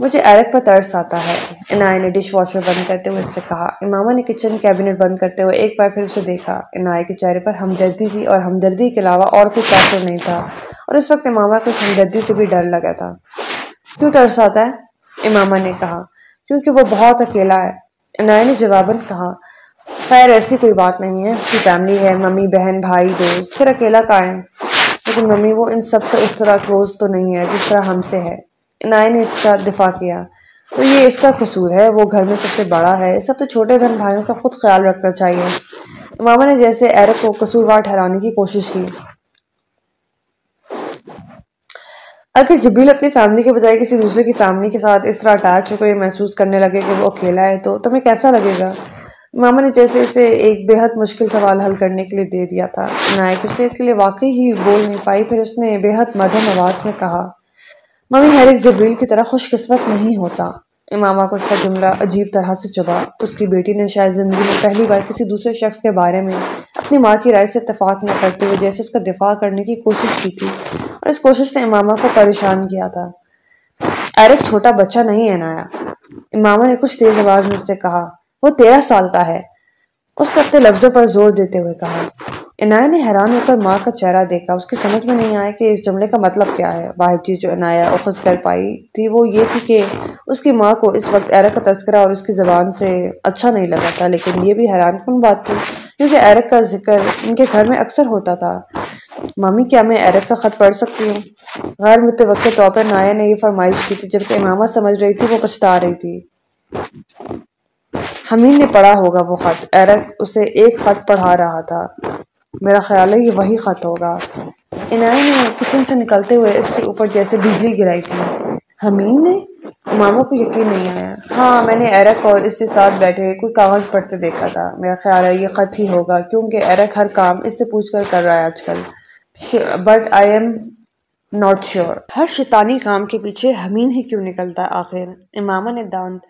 مجھے ایرک پر ترس آتا ہے۔ انائے نے ڈش واشر بند کرتے ہوئے اس سے کہا۔ امامہ نے کچن کیبنٹ بند کرتے ہوئے ایک بار پھر اسے دیکھا۔ انائے کے چہرے پر ہمدردی تھی اور ہمدردی کے علاوہ اور کچھ تاثر نہیں تھا۔ اور اس وقت امامہ کو ہمدردی سے بھی ڈر لگا تھا۔ کیوں ترس آتا ہے؟ امامہ نے کہا۔ کیونکہ وہ بہت اکیلا ہے۔ انائے نے جواباً کہا۔ خیر، ایسی کوئی بات نہیں ہے۔ اس کی فیملی ہے، ممی، بہن، بھائی، دوست۔ پھر اکیلا کا ہے؟ لیکن ممی، وہ ان سب سے اس طرح کلوز تو نہیں ہے جس طرح ہم سے ہے۔ نائ نے اس کا دفاع کیا۔ تو یہ اس کا قصور ہے، وہ گھر میں سب سے بڑا ہے۔ سب تو چھوٹے بہن بھائیوں کا خود خیال رکھنا چاہیے۔ ماما نے جیسے ایرک کو قصوروار ٹھہرانے کی کوشش کی۔ اگر جبیل اپنی فیملی کے بجائے کسی دوسرے کی فیملی کے ساتھ اس طرح اٹیچ ہو کر یہ محسوس کرنے لگے کہ وہ اکیلا ہے، تو تمہیں کیسا لگے گا؟ ماما نے جیسے اسے ایک بے حد مشکل سوال حل کرنے کے لیے دے دیا تھا۔ نائک اس کے لیے واقعی ہی بول نہیں پائی، پھر اس نے بے حد مدھم آواز میں کہا ممی ہر ایک جبریل کی طرح خوش قسمت نہیں ہوتا۔ امامہ کو اس کا جملہ عجیب طرح سے چبا۔ اس کی بیٹی نے شاید زندگی میں پہلی بار کسی دوسرے شخص کے بارے میں اپنی ماں کی رائے سے اتفاق نہ کرتے ہوئے جیسے اس کا دفاع کرنے کی کوشش کی تھی اور اس کوشش نے امامہ کو پریشان کیا تھا۔ ایرک چھوٹا بچہ نہیں ہے نایا۔ امامہ نے کچھ تیز آواز میں اس سے کہا، وہ تیرہ سال کا ہے۔ اس نے اپنے لفظوں پر زور دیتے ہوئے کہا۔ عنایہ نے حیران ہو کر ماں کا چہرہ دیکھا، اس کی سمجھ میں نہیں آیا کہ اس جملے کا مطلب کیا ہے۔ واحد چیز جو عنایہ اخذ کر پائی تھی، وہ یہ تھی کہ اس کی ماں کو اس وقت ایرک کا تذکرہ اور اس کی زبان سے اچھا نہیں لگا تھا، لیکن یہ بھی حیران کن بات تھی، کیونکہ ایرک کا ذکر ان کے گھر میں اکثر ہوتا تھا۔ مامی، کیا میں ایرک کا خط پڑھ سکتی ہوں؟ غیر متوقع طور پر نایا نے یہ فرمائش کی تھی، جبکہ امامہ سمجھ رہی تھی، وہ پچھتا رہی تھی۔ حمید نے پڑھا ہوگا وہ خط۔ ایرک اسے ایک خط پڑھا رہا تھا۔ میرا خیال ہے یہ وہی خط ہوگا۔ عنایہ نے کچن سے نکلتے ہوئے اس کے اوپر جیسے بجلی گرائی تھی۔ حمید نے؟ ماما کو یقین نہیں آیا۔ ہاں میں نے ایرک اور اس کے ساتھ بیٹھے کوئی کاغذ پڑھتے دیکھا تھا۔ میرا خیال ہے یہ خط ہی ہوگا، کیونکہ ایرک ہر کام اس سے پوچھ کر کر رہا ہے آج کل۔ But I am not sure ہر شیطانی کام کے پیچھے حمید ہی کیوں نکلتا آخر؟ امامہ نے دانت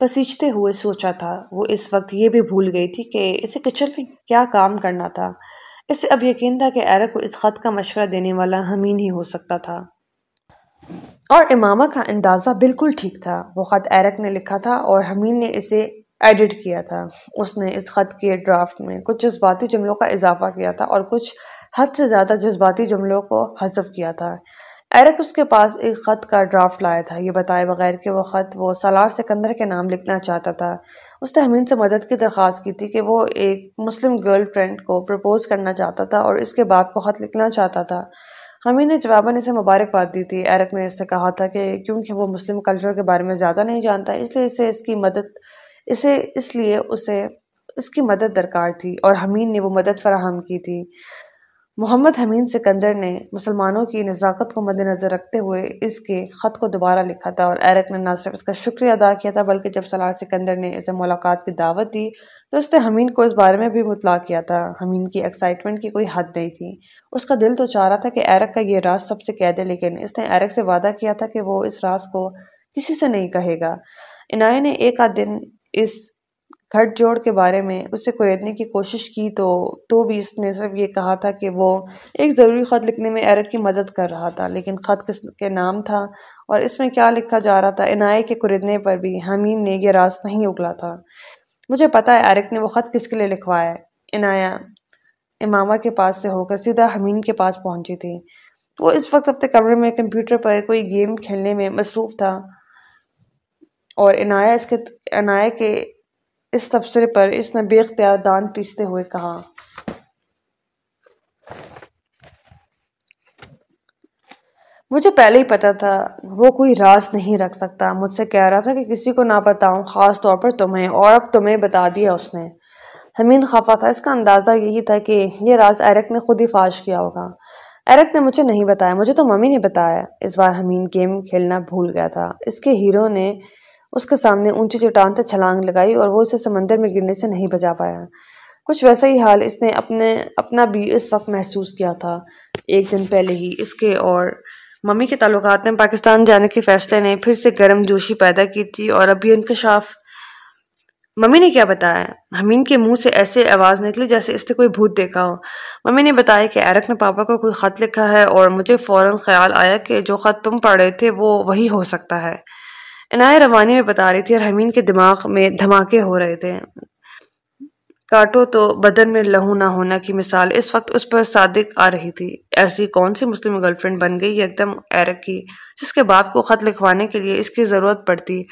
پسیجتے ہوئے سوچا تھا۔ وہ اس وقت یہ بھی بھول گئی تھی کہ اسے کچن میں کیا کام کرنا تھا۔ اسے اب یقین تھا کہ ایرک کو اس خط کا مشورہ دینے والا ہمین ہی ہو سکتا تھا۔ اور امامہ کا اندازہ بالکل ٹھیک تھا۔ وہ خط ایرک نے لکھا تھا اور ہمین نے اسے ایڈٹ کیا تھا۔ اس نے اس خط کے ڈرافٹ میں کچھ جذباتی جملوں کا اضافہ کیا تھا اور کچھ حد سے زیادہ جذباتی جملوں کو حذف کیا تھا۔ ایرک اس کے پاس ایک خط کا ڈرافٹ لایا تھا، یہ بتائے بغیر کہ وہ خط وہ سالار سکندر کے نام لکھنا چاہتا تھا۔ اس نے حمین سے مدد کی درخواست کی تھی کہ وہ ایک مسلم گرل فرینڈ کو پرپوز کرنا چاہتا تھا اور اس کے باپ کو خط لکھنا چاہتا تھا۔ حمین نے جواباً اسے مبارکباد دی تھی۔ ایرک نے اس سے کہا تھا کہ کیونکہ وہ مسلم کلچر کے بارے میں زیادہ نہیں جانتا، اس لیے اسے اس کی مدد، اسے اس لیے اسے اس کی مدد درکار تھی اور حمین نے وہ مدد فراہم کی تھی۔ محمد حمین سکندر نے مسلمانوں کی نزاکت کو مد نظر رکھتے ہوئے اس کے خط کو دوبارہ لکھا تھا اور ایرک نے نہ صرف اس کا شکریہ ادا کیا تھا، بلکہ جب سلار سکندر نے اسے ملاقات کی دعوت دی تو اس نے حمین کو اس بارے میں بھی مطلع کیا تھا۔ حمین کی ایکسائٹمنٹ کی کوئی حد نہیں تھی۔ اس کا دل تو چاہ رہا تھا کہ ایرک کا یہ راز سب سے کہہ دے لیکن اس نے ایرک سے وعدہ کیا تھا کہ وہ اس راز کو کسی سے نہیں کہے گا۔ انائے نے ایک آدھ دن اس گھٹ جوڑ کے بارے میں اسے قریدنے کی کوشش کی تو تو بھی اس نے صرف یہ کہا تھا کہ وہ ایک ضروری خط لکھنے میں ایرک کی مدد کر رہا تھا، لیکن خط کس کے نام تھا اور اس میں کیا لکھا جا رہا تھا انائے کے قریدنے پر بھی حمین نے یہ راز نہیں اگلا تھا۔ مجھے پتا ہے ایرک نے وہ خط کس کے لیے لکھوایا ہے۔ انایا امامہ کے پاس سے ہو کر سیدھا حمین کے پاس پہنچی تھی وہ اس وقت اپنے کمرے میں کمپیوٹر پر کوئی گیم کھیلنے میں مصروف تھا اور انایا اس کے انایا کے اس تبصرے پر اس نے بے اختیار دان پیستے ہوئے کہا۔ مجھے پہلے ہی پتا تھا، وہ کوئی راز نہیں رکھ سکتا۔ مجھ سے کہہ رہا تھا کہ کسی کو نہ بتاؤں خاص طور پر تمہیں، اور اب تمہیں بتا دیا اس نے۔ حمین خفا تھا۔ اس کا اندازہ یہی تھا کہ یہ راز ایرک نے خود ہی فاش کیا ہوگا۔ ایرک نے مجھے نہیں بتایا، مجھے تو ممی نے بتایا۔ اس بار حمین گیم کھیلنا بھول گیا تھا۔ اس کے ہیرو نے اس کے سامنے اونچی چٹان سے چھلانگ لگائی اور وہ اسے سمندر میں گرنے سے نہیں بجا پایا۔ کچھ ویسا ہی حال اس نے اپنے، اپنا بھی اس وقت محسوس کیا تھا۔ ایک دن پہلے ہی اس کے اور ممی کے تعلقات میں پاکستان جانے کے فیصلے نے پھر سے گرم جوشی پیدا کی تھی اور ابھی انکشاف ممی نے کیا بتایا؟ حمین کے منہ سے ایسے آواز نکلی جیسے اس نے کوئی بھوت دیکھا ہو۔ ممی نے بتایا کہ ایرک نے پاپا کو کوئی خط لکھا ہے اور مجھے فوراً خیال آیا کہ جو خط تم پڑھ رہے تھے وہ وہی ہو سکتا ہے۔ عنایہ روانی میں بتا رہی تھی اور حمین کے دماغ میں دھماکے ہو رہے تھے۔ کاٹو تو بدن میں لہو نہ ہونا کی مثال۔ اس وقت اس پر صادق آ رہی تھی۔ ایسی کون سی مسلم گرل فرینڈ بن گئی؟ ایک دم ایرک کی، جس کے باپ کو خط لکھوانے کے لیے اس کی ضرورت پڑتی۔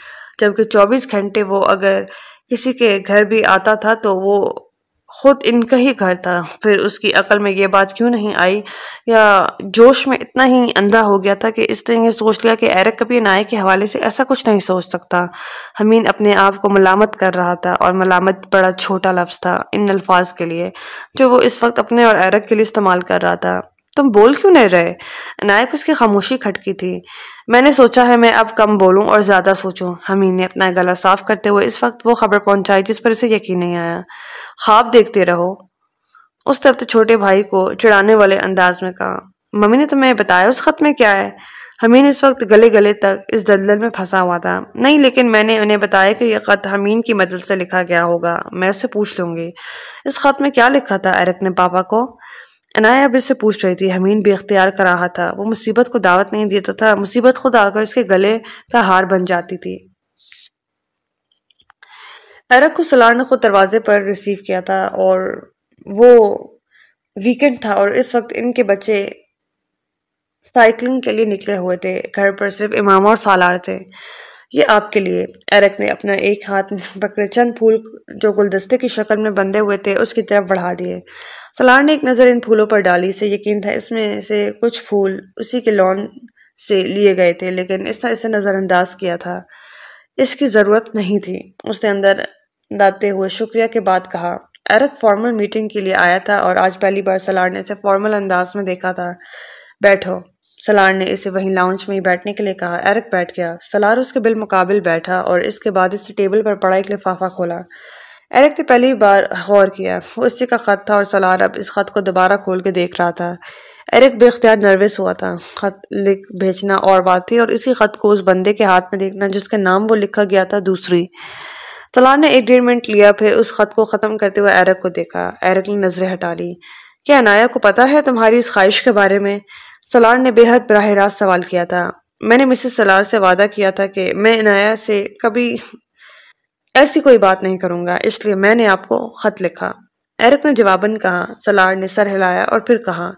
جبکہ چوبیس گھنٹے وہ اگر کسی کے گھر بھی آتا تھا تو وہ خود ان کا ہی گھر تھا۔ پھر اس کی عقل میں یہ بات کیوں نہیں آئی؟ یا جوش میں اتنا ہی اندھا ہو گیا تھا کہ اس نے یہ سوچ لیا کہ ایرک کبھی نائے کے حوالے سے ایسا کچھ نہیں سوچ سکتا۔ حمین اپنے آپ کو ملامت کر رہا تھا اور ملامت بڑا چھوٹا لفظ تھا ان الفاظ کے لیے، جو وہ اس وقت اپنے اور ایرک کے لیے استعمال کر رہا تھا۔ تم بول کیوں نہیں رہے؟ نائک اس کی خاموشی کھٹکی تھی۔ میں نے سوچا ہے میں اب کم بولوں اور زیادہ سوچوں۔ حمین نے اپنا گلا صاف کرتے ہوئے اس وقت وہ خبر پہنچائی جس پر اسے یقین نہیں آیا۔ خواب دیکھتے رہو۔ اس طرف چھوٹے بھائی کو چڑھانے والے انداز میں کہا، ممی نے تمہیں بتایا اس خط میں کیا ہے؟ حمین اس وقت گلے گلے تک اس دلدل میں پھنسا ہوا تھا۔ نہیں، لیکن میں نے انہیں بتایا کہ یہ خط حمین کی مدد سے لکھا گیا ہوگا۔ میں اس سے پوچھ لوں گی۔ اس خط میں کیا لکھا تھا ایرک نے پاپا کو؟ عنایا اب اس سے پوچھ رہی تھی حمین بھی اختیار کر رہا تھا۔ وہ مصیبت کو دعوت نہیں دیتا تھا۔ مصیبت خود آ کر اس کے گلے کا ہار بن جاتی تھی۔ ایرک کو سلار نے خود دروازے پر ریسیو کیا تھا اور وہ ویکنڈ تھا اور اس وقت ان کے بچے سائیکلنگ کے لیے نکلے ہوئے تھے۔ گھر پر صرف امام اور سالار تھے۔ یہ آپ کے لیے۔ ایرک نے اپنا ایک ہاتھ میں پکڑے، چند پھول جو گلدستے کی شکل میں بندے ہوئے تھے، اس کی طرف بڑھا دیے۔ سلار نے ایک نظر ان پھولوں پر ڈالی سے یقین تھا اس میں سے کچھ پھول اسی کے لون سے لیے گئے تھے، لیکن اس طرح اسے نظر انداز کیا تھا۔ اس کی ضرورت نہیں تھی۔ اس نے اندر داتے ہوئے شکریہ کے بعد کہا، ایرک فارمل میٹنگ کے لیے آیا تھا اور آج پہلی بار سلار نے اسے فارمل انداز میں دیکھا تھا۔ بیٹھو۔ سلار نے اسے وہیں لاؤنچ میں ہی بیٹھنے کے لیے کہا۔ ایرک بیٹھ گیا۔ سلار اس کے بالمقابل بیٹھا اور اس کے بعد اسے ٹیبل پر پڑا ایک لفافہ کھولا۔ ایرک نے پہلی بار غور کیا۔ وہ اسی کا خط تھا اور سلار اب اس خط کو دوبارہ کھول کے دیکھ رہا تھا۔ ایرک بے اختیار نروس ہوا تھا۔ خط لکھ بھیجنا اور بات تھی اور اسی خط کو اس بندے کے ہاتھ میں دیکھنا جس کے نام وہ لکھا گیا تھا دوسری۔ سلار نے ایک ڈیڑھ منٹ لیا، پھر اس خط کو ختم کرتے ہوئے ایرک کو دیکھا۔ ایرک نے نظریں ہٹا لی۔ کیا انایا کو پتا ہے تمہاری اس خواہش کے بارے میں؟ سلار نے بے حد براہ راست سوال کیا تھا۔ میں نے مسز سلار سے وعدہ کیا تھا کہ میں انایا سے کبھی ایسی کوئی بات نہیں کروں گا، اس لیے میں نے آپ کو خط لکھا۔ ایرک نے جواباً کہا، سلار نے سر ہلایا اور پھر کہا،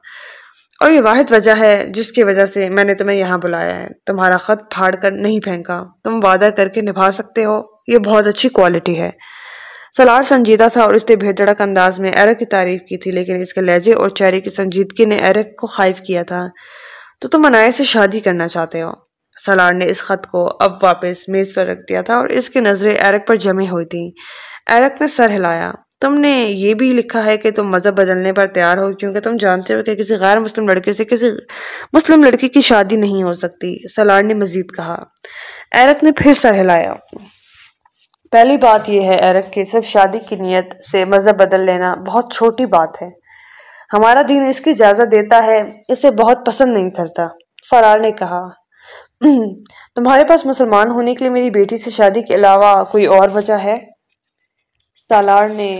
اور یہ واحد وجہ ہے جس کی وجہ سے میں نے تمہیں یہاں بلایا ہے۔ تمہارا خط پھاڑ کر نہیں پھینکا۔ تم وعدہ کر کے نبھا سکتے ہو۔ یہ بہت اچھی کوالٹی ہے۔ سلار سنجیدہ تھا اور اس نے بھیدڑک انداز میں ایرک کی تعریف کی تھی، لیکن اس کے لہجے اور چہرے کی سنجیدگی نے ایرک کو خائف کیا تھا۔ تو تم انائے سے شادی کرنا چاہتے ہو؟ سلار نے اس خط کو اب واپس میز پر رکھ دیا تھا اور اس کی نظریں ایرک پر جمع ہوئی تھیں۔ ایرک نے سر ہلایا۔ تم نے یہ بھی لکھا ہے کہ تم مذہب بدلنے پر تیار ہو، کیونکہ تم جانتے ہو کہ کسی غیر مسلم لڑکے سے کسی مسلم لڑکی کی شادی نہیں ہو سکتی۔ سلار نے مزید کہا۔ ایرک نے پھر سر ہلایا۔ پہلی بات یہ ہے ایرک کہ صرف شادی کی نیت سے مذہب بدل لینا بہت چھوٹی بات ہے۔ ہمارا دین اس کی اجازت دیتا ہے، اسے بہت پسند نہیں کرتا۔ فرار نے کہا تمہارے پاس مسلمان ہونے کے لیے میری بیٹی سے شادی کے علاوہ کوئی اور وجہ ہے؟ سالار نے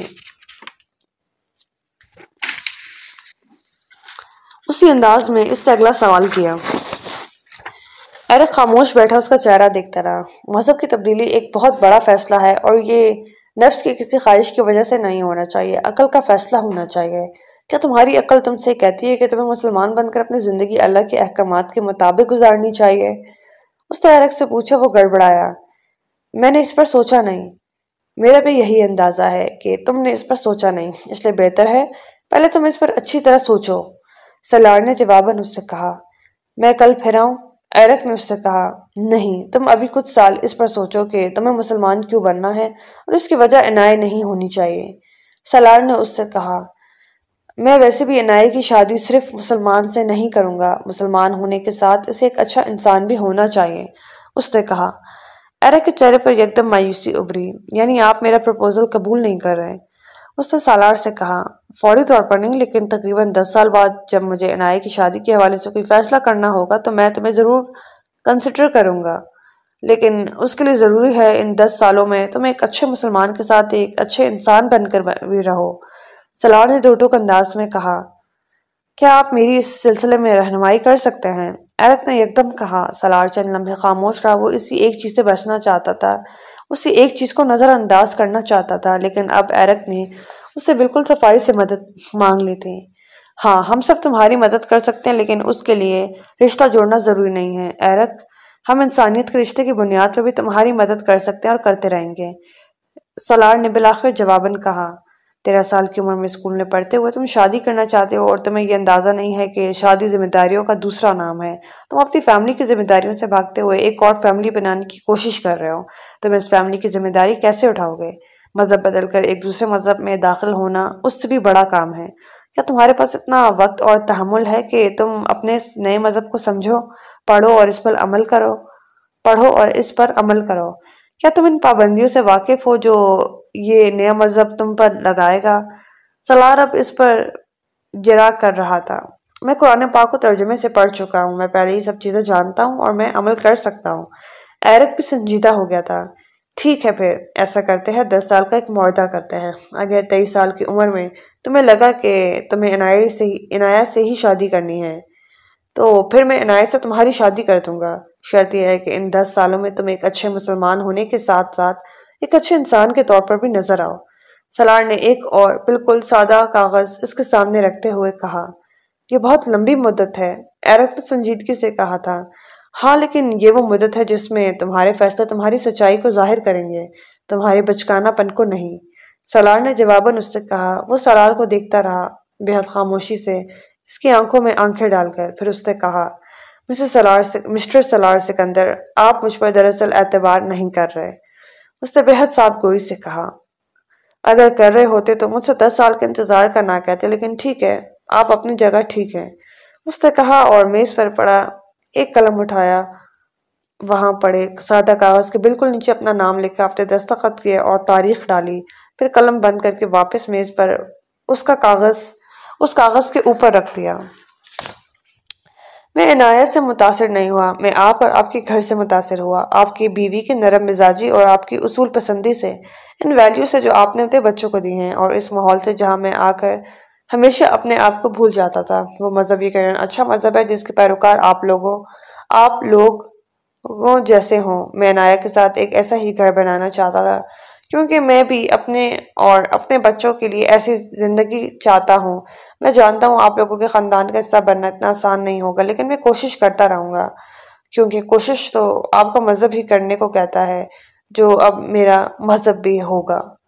اسی انداز میں اس سے اگلا سوال کیا۔ ایرک خاموش بیٹھا، اس کا چہرہ دیکھتا رہا۔ مذہب کی تبدیلی ایک بہت بڑا فیصلہ ہے اور یہ نفس کی کسی خواہش کی وجہ سے نہیں ہونا چاہیے، عقل کا فیصلہ ہونا چاہیے۔ کیا تمہاری عقل تم سے کہتی ہے کہ تمہیں مسلمان بن کر اپنی زندگی اللہ کے احکامات کے مطابق گزارنی چاہیے؟ اس نے ایرک سے پوچھا، وہ گڑبڑایا۔ میں نے اس پر سوچا نہیں۔ میرا بھی یہی اندازہ ہے کہ تم نے اس پر سوچا نہیں، اس لیے بہتر ہے پہلے تم اس پر اچھی طرح سوچو۔ سلار نے جواباً اس سے کہا، میں کل پھراؤں ایرک نے اس سے کہا، نہیں، تم ابھی کچھ سال اس پر سوچو کہ تمہیں مسلمان کیوں بننا ہے اور اس کی وجہ عنایت نہیں ہونی چاہیے۔ سلار نے اس سے کہا، میں ویسے بھی عنایت کی شادی صرف مسلمان سے نہیں کروں گا۔ مسلمان ہونے کے ساتھ اسے ایک اچھا انسان بھی ہونا چاہیے۔ اس نے کہا ایرک کے چہرے پر یکدم مایوسی ابری یعنی آپ میرا پرپوزل قبول نہیں کر رہے۔ اس نے سالار سے کہا، فوری طور پر نہیں، لیکن تقریباً دس سال بعد جب مجھے عنایہ کی شادی کے حوالے سے کوئی فیصلہ کرنا ہوگا تو میں تمہیں ضرور کنسیڈر کروں گا۔ لیکن اس کے لیے ضروری ہے ان دس سالوں میں تم ایک اچھے مسلمان کے ساتھ ایک اچھے انسان بن کر بھی رہو۔ سلار نے دو ٹوک انداز میں کہا، کیا آپ میری اس سلسلے میں رہنمائی کر سکتے ہیں؟ ایرک نے یکدم کہا سلار چند لمحے خاموش رہا، وہ اسی ایک چیز سے بچنا چاہتا تھا۔ اسے ایک چیز کو نظر انداز کرنا چاہتا تھا، لیکن اب ایرک نے اس سے بالکل صفائی سے مدد مانگ لی تھی۔ ہاں ہم سب تمہاری مدد کر سکتے ہیں، لیکن اس کے لیے رشتہ جوڑنا ضروری نہیں ہے۔ ایرک، ہم انسانیت کے رشتے کی بنیاد پر بھی تمہاری مدد کر سکتے ہیں اور کرتے رہیں گے۔ سلار نے بلاخر جواباً کہا تیرہ سال کی عمر میں اسکول میں پڑھتے ہوئے تم شادی کرنا چاہتے ہو اور تمہیں یہ اندازہ نہیں ہے کہ شادی ذمہ داریوں کا دوسرا نام ہے۔ تم اپنی فیملی کی ذمہ داریوں سے بھاگتے ہوئے ایک اور فیملی بنانے کی کوشش کر رہے ہو۔ تم اس فیملی کی ذمہ داری کیسے اٹھاؤ گے؟ مذہب بدل کر ایک دوسرے مذہب میں داخل ہونا اس سے بھی بڑا کام ہے۔ کیا تمہارے پاس اتنا وقت اور تحمل ہے کہ تم اپنے نئے مذہب کو سمجھو، پڑھو اور اس پر عمل کرو؟ پڑھو اور اس پر عمل کرو۔ کیا تم ان پابندیوں سے واقف ہو جو یہ نیا مذہب تم پر لگائے گا۔ سلار اب اس پر جرا کر رہا تھا۔ میں قرآن پاک کو ترجمے سے پڑھ چکا ہوں۔ میں پہلے ہی سب چیزیں جانتا ہوں اور میں عمل کر سکتا ہوں۔ ایرک بھی سنجیدہ ہو گیا تھا۔ ٹھیک ہے پھر، ایسا کرتے ہیں، دس سال کا ایک معاہدہ کرتے ہیں۔ اگر تیئیس سال کی عمر میں تمہیں لگا کہ تمہیں عنایت سے ہی عنایت سے ہی شادی کرنی ہے، تو پھر میں عنایت سے تمہاری شادی کر دوں گا۔ شرط یہ ہے کہ ان دس سالوں میں تم ایک اچھے مسلمان ہونے کے ساتھ ساتھ ایک اچھے انسان کے طور پر بھی نظر آؤ۔ سلار نے ایک اور بالکل سادہ کاغذ اس کے سامنے رکھتے ہوئے کہا، یہ بہت لمبی مدت ہے۔ ایرک نے سنجیدگی سے کہا تھا ہاں لیکن یہ وہ مدت ہے جس میں تمہارے فیصلہ تمہاری سچائی کو ظاہر کریں گے، تمہارے بچکانا پن کو نہیں۔ سلار نے جواباً اس سے کہا، وہ سلار کو دیکھتا رہا بہت خاموشی سے، اس کی آنکھوں میں آنکھیں ڈال کر۔ پھر اس نے کہا مسز سلار سے مسٹر سلار سکندر، آپ مجھ پر دراصل اعتبار نہیں کر رہے۔ اس نے بہت صاف گوئی سے کہا، اگر کر رہے ہوتے تو مجھ سے دس سال کا انتظار کرنا کہتے، لیکن ٹھیک ہے، آپ اپنی جگہ ٹھیک ہے اس نے کہا اور میز پر پڑا، ایک قلم اٹھایا، وہاں پڑے، سادہ کاغذ کے بالکل نیچے اپنا نام لکھا اپنے دستخط کیے اور تاریخ ڈالی، پھر قلم بند کر کے واپس میز پر اس کا کاغذ، اس کاغذ کے اوپر رکھ دیا۔ میں عنایت سے متاثر نہیں ہوا۔ میں آپ اور آپ کے گھر سے متاثر ہوا۔ آپ کی بیوی کے نرم مزاجی اور آپ کی اصول پسندی سے، ان ویلیو سے جو آپ نے اپنے بچوں کو دی ہیں۔ اور اس ماحول سے جہاں میں آ کر ہمیشہ اپنے آپ کو بھول جاتا تھا۔ وہ مذہب یہ کہنا اچھا مذہب ہے جس کے پیروکار آپ لوگوں، آپ لوگ جیسے ہوں۔ میں عنایت کے ساتھ ایک ایسا ہی گھر بنانا چاہتا تھا۔ کیونکہ میں بھی اپنے اور اپنے بچوں کے لیے ایسی زندگی چاہتا ہوں۔ میں جانتا ہوں آپ لوگوں کے خاندان کا حصہ بننا اتنا آسان نہیں ہوگا، لیکن میں کوشش کرتا رہوں گا۔ کیونکہ کوشش تو آپ کا مذہب ہی کرنے کو کہتا ہے، جو اب میرا مذہب بھی ہوگا۔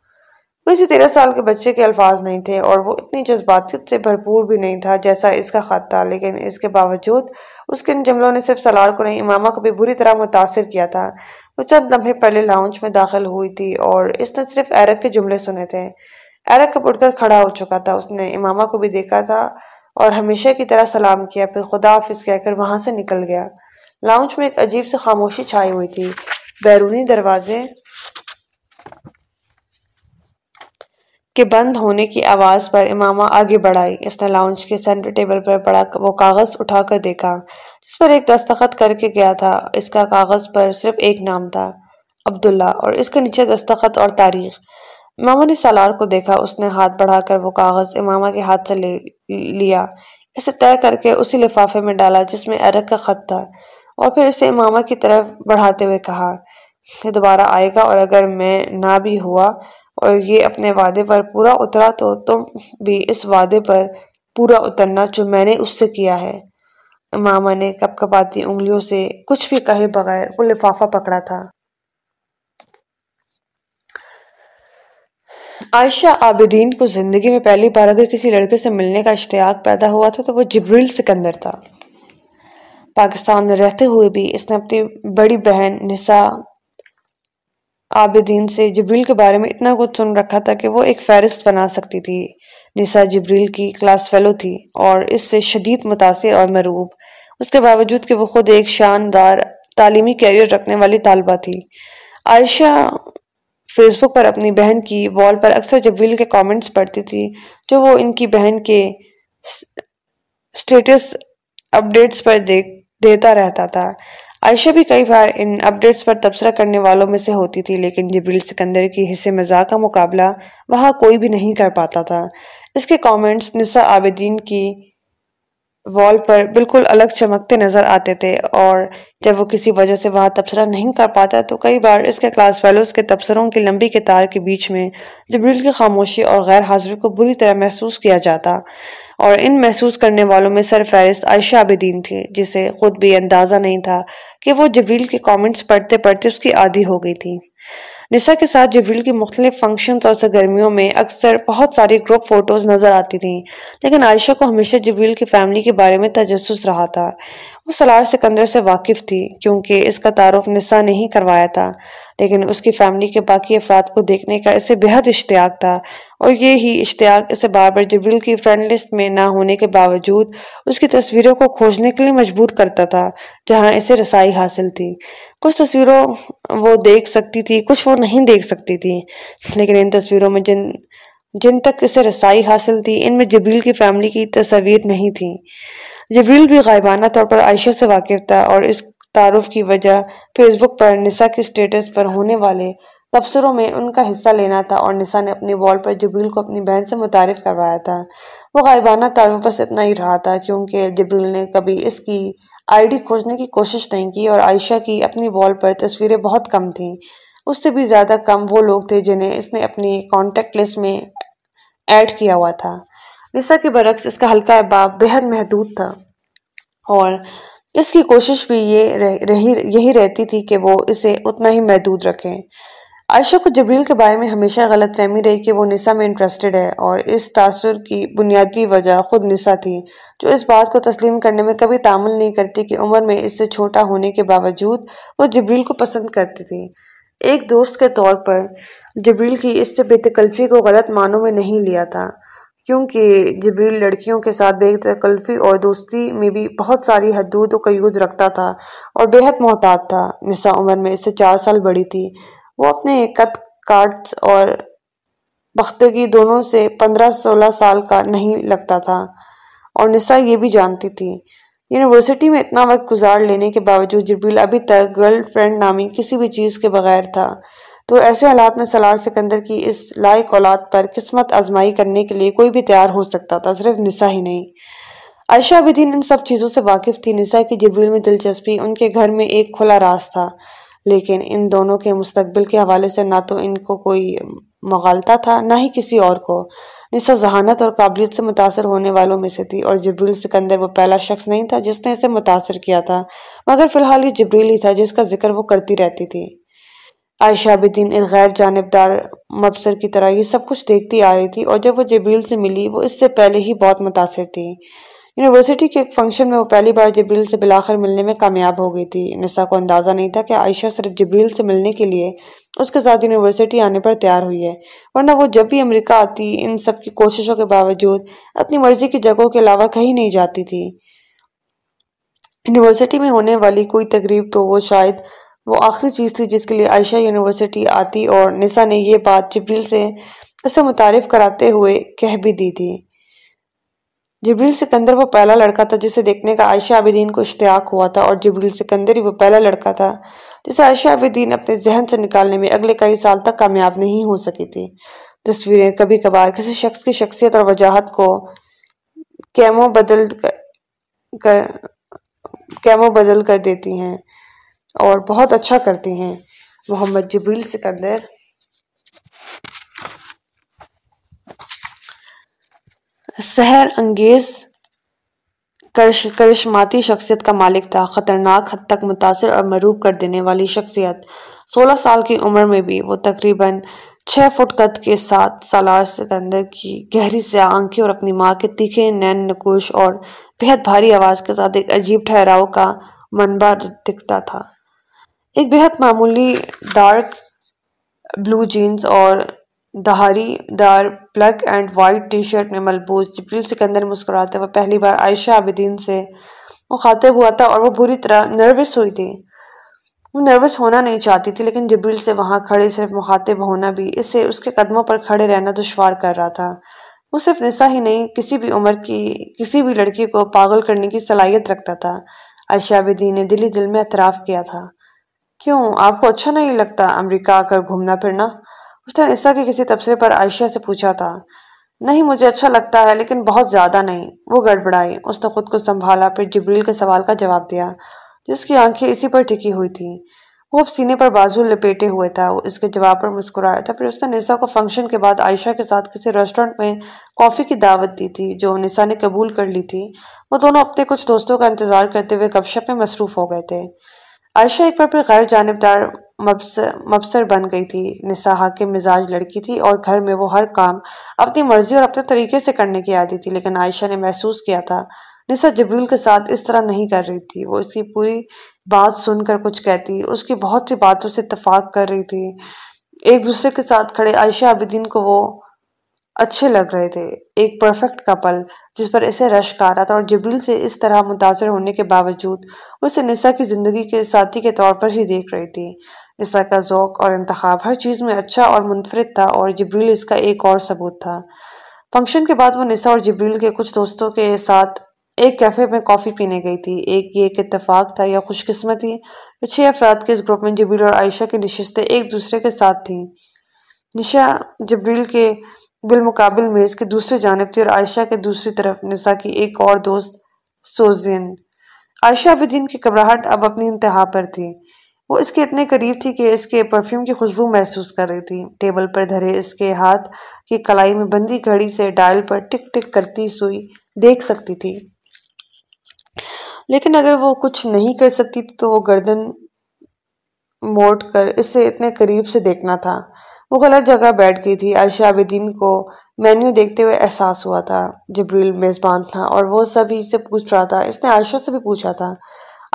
کسی تیرہ سال کے بچے کے الفاظ نہیں تھے اور وہ اتنی جذباتیت سے بھرپور بھی نہیں تھا جیسا اس کا خط تھا، لیکن اس کے باوجود اس کے ان جملوں نے صرف سلار کو نہیں، امامہ کو بھی بری طرح متاثر کیا تھا۔ وہ چند لمحے پہلے لاؤنچ میں داخل ہوئی تھی اور اس نے صرف ایرک کے جملے سنے تھے۔ ایرک کب اٹھ کر کھڑا ہو چکا تھا۔ اس نے امامہ کو بھی دیکھا تھا اور ہمیشہ کی طرح سلام کیا، پھر خدا حافظ کہہ کر وہاں سے نکل گیا۔ لاؤنچ میں ایک عجیب سے خاموشی چھائی ہوئی تھی۔ بیرونی دروازے کے بند ہونے کی آواز پر امامہ آگے بڑھائی۔ اس نے لاؤنج کے سینٹر ٹیبل پر پڑا، وہ کاغذ اٹھا کر دیکھا، جس پر ایک دستخط کر کے گیا تھا۔ اس کا کاغذ پر صرف ایک نام تھا، عبداللہ، اور اس کے نیچے دستخط اور تاریخ۔ امامہ نے سالار کو دیکھا، اس نے ہاتھ بڑھا کر وہ کاغذ امامہ کے ہاتھ سے لے لیا۔ اسے طے کر کے اسی لفافے میں ڈالا، جس میں ارک کا خط تھا۔ اور پھر اسے امامہ کی طرف بڑھاتے ہوئے کہا یہ دوبارہ آئے گا، اور اگر میں نہ بھی ہوا اور یہ اپنے وعدے پر پورا اترا تو تم بھی اس وعدے پر پورا اترنا جو میں نے اس سے کیا ہے۔ امامہ نے کپ کپاتی انگلیوں سے کچھ بھی کہے بغیر وہ لفافہ پکڑا تھا۔ عائشہ عابدین کو زندگی میں پہلی بار اگر کسی لڑکے سے ملنے کا اشتیاق پیدا ہوا تھا تو وہ جبریل سکندر تھا۔ پاکستان میں رہتے ہوئے بھی اس نے اپنی بڑی بہن نسا عابدین سے جبریل کے بارے میں اتنا کچھ سن رکھا تھا کہ وہ ایک فہرست بنا سکتی تھی نسا جبریل کی کلاس فیلو تھی، اور اس سے شدید متاثر اور مروب اس کے باوجود کہ وہ خود ایک شاندار تعلیمی کیریئر رکھنے والی طالبہ تھی۔ عائشہ فیس بک پر اپنی بہن کی وال پر اکثر جبریل کے کامنٹس پڑھتی تھی، جو وہ ان کی بہن کے سٹیٹس اپڈیٹس پر دیکھ، دیتا رہتا تھا۔ عائشہ بھی کئی بار ان اپڈیٹس پر تبصرہ کرنے والوں میں سے ہوتی تھی، لیکن جبریل سکندر کی حصے مزاح کا مقابلہ وہاں کوئی بھی نہیں کر پاتا تھا۔ اس کے کامنٹس نسا عابدین کی وال پر بالکل الگ چمکتے نظر آتے تھے، اور جب وہ کسی وجہ سے وہاں تبصرہ نہیں کر پاتا تو کئی بار اس کے کلاس فیلوز کے تبصروں کی لمبی کتار کے بیچ میں جبریل کی خاموشی اور غیر حاضری کو بری طرح محسوس کیا جاتا۔ اور ان محسوس کرنے والوں میں سر فہرست عائشہ عابدین تھے، جسے خود بھی اندازہ نہیں تھا کہ وہ جبریل کے کامنٹس پڑھتے پڑھتے اس کی عادی ہو گئی تھی۔ نسا کے ساتھ جبریل کی مختلف فنکشنز اور سرگرمیوں میں اکثر بہت ساری گروپ فوٹوز نظر آتی تھیں، لیکن عائشہ کو ہمیشہ جبریل کی فیملی کے بارے میں تجسس رہا تھا۔ وہ سلار سکندر سے واقف تھی، کیونکہ اس کا تعارف نسا نے ہی کروایا تھا۔ لیکن اس کی فیملی کے باقی افراد کو دیکھنے کا اسے بہت اشتیاق تھا۔ اور یہ ہی اشتیاق اسے بار بار جبریل کی فرینڈ لسٹ میں نہ ہونے کے باوجود اس کی تصویروں کو کھوجنے کے لیے مجبور کرتا تھا، جہاں اسے رسائی حاصل تھی۔ کچھ تصویروں وہ دیکھ سکتی تھی، کچھ وہ نہیں دیکھ سکتی تھی۔ لیکن ان تصویروں میں جن جن تک اسے رسائی حاصل تھی، ان میں جبریل کی فیملی کی تصویر نہیں تھی۔ جبریل بھی غائبانہ طور پر عائشہ سے واقف تھا اور اس تعارف کی وجہ فیس بک پر نسا کے سٹیٹس پر ہونے والے تبصروں میں ان کا حصہ لینا تھا اور نسا نے اپنی وال پر جبریل کو اپنی بہن سے متعارف کروایا تھا۔ وہ غائبانہ تعارف بس اتنا ہی رہا تھا کیونکہ جبریل نے کبھی اس کی آئی ڈی کھوجنے کی کوشش نہیں کی اور عائشہ کی اپنی وال پر تصویریں بہت کم تھیں۔ اس سے بھی زیادہ کم وہ لوگ تھے جنہیں اس نے اپنی کانٹیکٹ لسٹ میں ایڈ کیا ہوا تھا۔ نسا کے برعکس اس کا ہلکا احباب بہت محدود تھا۔ اور اس کی کوشش بھی یہ رہی، یہی رہتی تھی کہ وہ اسے اتنا ہی محدود رکھیں۔ عائشہ کو جبریل کے بارے میں ہمیشہ غلط فہمی رہی کہ وہ نسا میں انٹرسٹڈ ہے اور اس تاثر کی بنیادی وجہ خود نسا تھی، جو اس بات کو تسلیم کرنے میں کبھی تعمل نہیں کرتی کہ عمر میں اس سے چھوٹا ہونے کے باوجود وہ جبریل کو پسند کرتی تھی۔ ایک دوست کے طور پر جبریل کی اس سے بے تکلفی کو غلط معنوں میں نہیں لیا تھا۔ کیونکہ جبریل لڑکیوں کے ساتھ بے تکلفی اور دوستی میں بھی بہت ساری حدود و قیود رکھتا تھا اور بہت محتاط تھا۔ نسا عمر میں اس سے چار سال بڑی تھی۔ وہ اپنے قد کارڈز اور بختگی دونوں سے پندرہ سولہ سال کا نہیں لگتا تھا اور نسا یہ بھی جانتی تھی۔ یونیورسٹی میں اتنا وقت گزار لینے کے باوجود جبریل ابھی تک گرل فرینڈ نامی کسی بھی چیز کے بغیر تھا۔ تو ایسے حالات میں سلار سکندر کی اس لائق اولاد پر قسمت آزمائی کرنے کے لیے کوئی بھی تیار ہو سکتا تھا، صرف نسا ہی نہیں۔ عائشہ عبدین ان سب چیزوں سے واقف تھی۔ نسا کی جبریل میں دلچسپی، ان کے گھر میں ایک کھلا راز تھا۔ لیکن ان دونوں کے مستقبل کے حوالے سے نہ تو ان کو کوئی مغالطہ تھا، نہ ہی کسی اور کو۔ نسا ذہانت اور قابلیت سے متاثر ہونے والوں میں سے تھی اور جبریل سکندر وہ پہلا شخص نہیں تھا جس نے اسے متاثر کیا تھا۔ مگر فی الحال یہ جبریل ہی تھا جس کا ذکر وہ کرتی رہتی تھی۔ عائشہ عابدین ایک غیر جانبدار مبصر کی طرح یہ سب کچھ دیکھتی آ رہی تھی اور جب وہ جبریل سے ملی، وہ اس سے پہلے ہی بہت متاثر تھی۔ یونیورسٹی کے ایک فنکشن میں وہ پہلی بار جبریل سے بلاخر ملنے میں کامیاب ہو گئی تھی۔ نسا کو اندازہ نہیں تھا کہ عائشہ صرف جبریل سے ملنے کے لیے اس کے ساتھ یونیورسٹی آنے پر تیار ہوئی ہے، ورنہ وہ جب بھی امریکہ آتی، ان سب کی کوششوں کے باوجود اپنی مرضی کی جگہوں کے علاوہ کہیں نہیں جاتی تھی۔ یونیورسٹی میں ہونے والی کوئی تقریب تو وہ شاید وہ آخری چیز تھی جس کے لیے عائشہ یونیورسٹی آتی اور نسا نے یہ بات جبریل سے اسے متعارف کراتے ہوئے کہہ بھی دی تھی۔ جبریل سکندر وہ پہلا لڑکا تھا جسے دیکھنے کا عائشہ عابدین کو اشتیاق ہوا تھا اور جبریل سکندر ہی وہ پہلا لڑکا تھا جسے عائشہ عابدین اپنے ذہن سے نکالنے میں اگلے کئی سال تک کامیاب نہیں ہو سکی تھی۔ تصویریں کبھی کبھار کسی شخص کی شخصیت اور وجاہت کو کیمو بدل کر، کیمو بدل کر دیتی ہیں۔ اور بہت اچھا کرتی ہیں محمد جبریل سکندر۔ سحر انگیز کرش کرشماتی شخصیت کا مالک تھا، خطرناک، حد تک متاثر اور مروب کر دینے والی شخصیت۔ سولہ سال کی عمر میں بھی وہ تقریباً چھ فٹ قد کے ساتھ سالار سکندر کی گہری سیاہ آنکھیں اور اپنی ماں کے تیکھے نین نکوش اور بہت بھاری آواز کے ساتھ ایک عجیب ٹھہراؤ کا منبع دکھتا تھا۔ ایک بہت معمولی ڈارک بلو جینز اور دہاری دار black and white T shirt میں ملبوس جبریل سکندر مسکراتے وہ پہلی بار عائشہ عابدین سے مخاطب ہوا تھا اور وہ بری طرح نروس ہوئی تھی۔ وہ نروس ہونا نہیں چاہتی تھی، لیکن جبریل سے وہاں کھڑے صرف مخاطب ہونا بھی اسے اس کے قدموں پر کھڑے رہنا دشوار کر رہا تھا۔ وہ صرف نسا ہی نہیں، کسی بھی عمر کی، کسی بھی لڑکی کو پاگل کرنے کی صلاحیت رکھتا تھا۔ عائشہ عابدین نے دلی دل میں اعتراف کیا تھا۔ کیوں؟ آپ کو اچھا نہیں لگتا امریکہ آ کر گھومنا پھرنا؟ اس نے عصہ کے کسی تبصرے پر عائشہ سے پوچھا تھا۔ نہیں، مجھے اچھا لگتا ہے، لیکن بہت زیادہ نہیں۔ وہ گڑبڑائی۔ اس نے خود کو سنبھالا، پھر جبریل کے سوال کا جواب دیا، جس کی آنکھیں اسی پر ٹکی ہوئی تھی وہ اب سینے پر بازو لپیٹے ہوئے تھا، وہ اس کے جواب پر مسکرایا تھا۔ پھر اس نے نسا کو فنکشن کے بعد عائشہ کے ساتھ کسی ریسٹورنٹ میں کافی کی دعوت دی تھی، جو نسا نے قبول کر لی تھی۔ وہ دونوں اپنے کچھ دوستوں کا انتظار کرتے ہوئے گپ شپ میں مصروف ہو گئے تھے۔ عائشہ ایک بار پھر غیر جانبدار مبصر بن گئی تھی۔ نساہا کے مزاج لڑکی تھی اور گھر میں وہ ہر کام اپنی مرضی اور اپنے طریقے سے کرنے کی عادی تھی، لیکن عائشہ نے محسوس کیا تھا۔ نسا جبریل کے ساتھ اس طرح نہیں کر رہی تھی۔ وہ اس کی پوری بات سن کر کچھ کہتی، اس کی بہت سی باتوں سے اتفاق کر رہی تھی۔ ایک دوسرے کے ساتھ کھڑے عائشہ عابدین کو وہ اچھے لگ رہے تھے، ایک پرفیکٹ کپل جس پر اسے رشک آ رہا تھا اور جبریل سے اس طرح متاثر ہونے کے باوجود اسے نسا کی زندگی کے ساتھی کے طور پر ہی دیکھ رہی تھی۔ نسا کا ذوق اور انتخاب ہر چیز میں اچھا اور منفرد تھا اور جبریل اس کا ایک اور ثبوت تھا۔ فنکشن کے بعد وہ نسا اور جبریل کے کچھ دوستوں کے ساتھ ایک کیفے میں کافی پینے گئی تھی۔ ایک یہ ایک اتفاق تھا یا خوش قسمتی چھ افراد کے اس گروپ میں جبریل اور عائشہ کی نشستیں ایک دوسرے کے ساتھ تھیں۔ نشا جبریل کے بالمقابل میز کے دوسری جانب تھی اور عائشہ کے دوسری طرف نسا کی ایک اور دوست سوزین۔ عائشہ عبدین کی کبراہٹ اب اپنی انتہا پر تھی۔ وہ اس کے اتنے قریب تھی کہ اس کے پرفیوم کی خوشبو محسوس کر رہی تھی۔ ٹیبل پر دھرے اس کے ہاتھ کی کلائی میں بندی گھڑی سے ڈائل پر ٹک ٹک کرتی سوئی دیکھ سکتی تھی۔ لیکن اگر وہ کچھ نہیں کر سکتی تو وہ گردن موڑ کر اسے اتنے قریب سے دیکھنا تھا۔ وہ غلط جگہ بیٹھ گئی تھی۔ عائشہ عابدین کو مینیو دیکھتے ہوئے احساس ہوا تھا۔ جبریل میزبان تھا اور وہ سبھی سے پوچھ رہا تھا۔ اس نے عائشہ سے بھی پوچھا تھا۔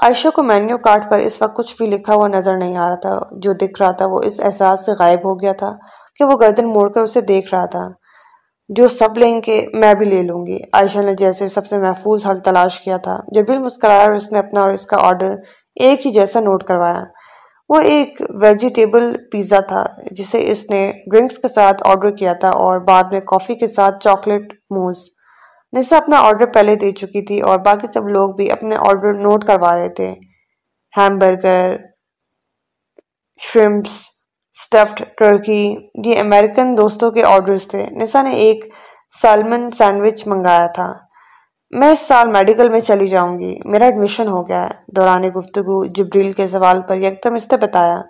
عائشہ کو مینیو کارڈ پر اس وقت کچھ بھی لکھا ہوا نظر نہیں آ رہا تھا۔ جو دکھ رہا تھا وہ اس احساس سے غائب ہو گیا تھا کہ وہ گردن موڑ کر اسے دیکھ رہا تھا۔ جو سب لیں گے، میں بھی لے لوں گی۔ عائشہ نے جیسے سب سے محفوظ حل تلاش کیا تھا۔ جبریل مسکرایا اور اس نے اپنا اور اس کا آرڈر ایک ہی جیسا نوٹ کروایا۔ وہ ایک ویجیٹیبل پیزا تھا، جسے اس نے ڈرنکس کے ساتھ آرڈر کیا تھا اور بعد میں کافی کے ساتھ چاکلیٹ موز نسا اپنا آرڈر پہلے دے چکی تھی اور باقی سب لوگ بھی اپنے آرڈر نوٹ کروا رہے تھے۔ Hamburger shrimps stuffed turkey یہ امریکن دوستوں کے آرڈرز تھے۔ نسا نے ایک سالمن سینڈوچ منگایا تھا۔ میں اس سال میڈیکل میں چلی جاؤں گی۔ میرا ایڈمیشن ہو گیا ہے۔ دوران گفتگو، جبریل کے سوال پر یکدم اس نے بتایا۔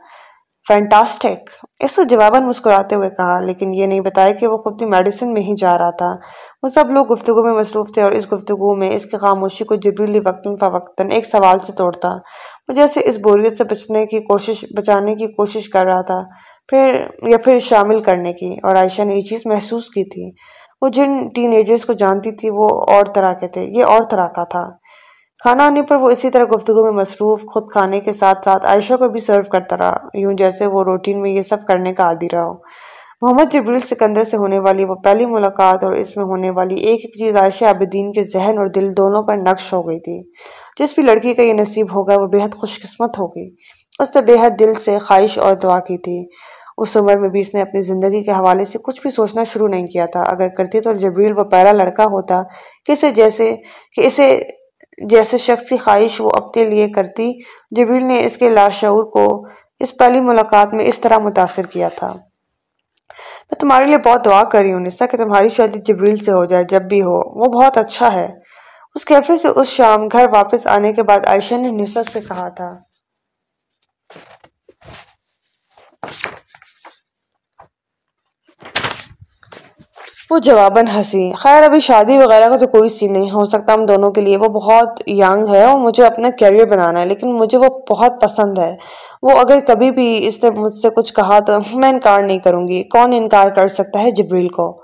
فینٹاسٹک اس کو جواباً مسکراتے ہوئے کہا، لیکن یہ نہیں بتایا کہ وہ خود بھی میڈیسن میں ہی جا رہا تھا۔ وہ سب لوگ گفتگو میں مصروف تھے اور اس گفتگو میں اس کی خاموشی کو جبریلی وقتاً فوقتاً ایک سوال سے توڑتا۔ وہ جیسے اس بوریت سے بچنے کی کوشش، بچانے کی کوشش کر رہا تھا، پھر یا پھر شامل کرنے کی۔ اور عائشہ نے یہ چیز محسوس کی تھی۔ وہ جن ٹین ایجرز کو جانتی تھی وہ اور طرح کے تھے، یہ اور طرح کا تھا۔ کھانا آنے پر وہ اسی طرح گفتگو میں مصروف، خود کھانے کے ساتھ ساتھ عائشہ کو بھی سرو کرتا رہا، یوں جیسے وہ روٹین میں یہ سب کرنے کا عادی رہا ہو۔ محمد جبریل سکندر سے ہونے والی وہ پہلی ملاقات اور اس میں ہونے والی ایک ایک چیز عائشہ عابدین کے ذہن اور دل دونوں پر نقش ہو گئی تھی۔ جس بھی لڑکی کا یہ نصیب ہوگا وہ بے حد خوش قسمت ہوگی اس نے بے حد دل سے خواہش اور دعا کی تھی۔ اس عمر میں بھی اس نے اپنی زندگی کے حوالے سے کچھ بھی سوچنا شروع نہیں کیا تھا۔ اگر کرتی تو جبریل وہ پہلا لڑکا ہوتا۔ کہ اسے جیسے کہ اسے جیسے شخص کی خواہش وہ اپنے لیے کرتی۔ جبریل نے اس کے لاشعور کو اس پہلی ملاقات میں اس طرح متاثر کیا تھا۔ میں تمہارے لیے بہت دعا کر رہی ہوں، نسا، کہ تمہاری شادی جبریل سے ہو جائے، جب بھی ہو۔ وہ بہت اچھا ہے۔ اس کیفے سے اس شام گھر واپس آنے کے بعد عائشہ نے نسا سے کہا تھا۔ وہ جواباً ہنسی۔ خیر، ابھی شادی وغیرہ کا تو کوئی سین نہیں، ہو سکتا ہم دونوں کے لیے۔ وہ بہت ینگ ہے اور مجھے اپنا کیریئر بنانا ہے، لیکن مجھے وہ بہت پسند ہے۔ وہ اگر کبھی بھی اس نے مجھ سے کچھ کہا تو میں انکار نہیں کروں گی۔ کون انکار کر سکتا ہے جبریل کو؟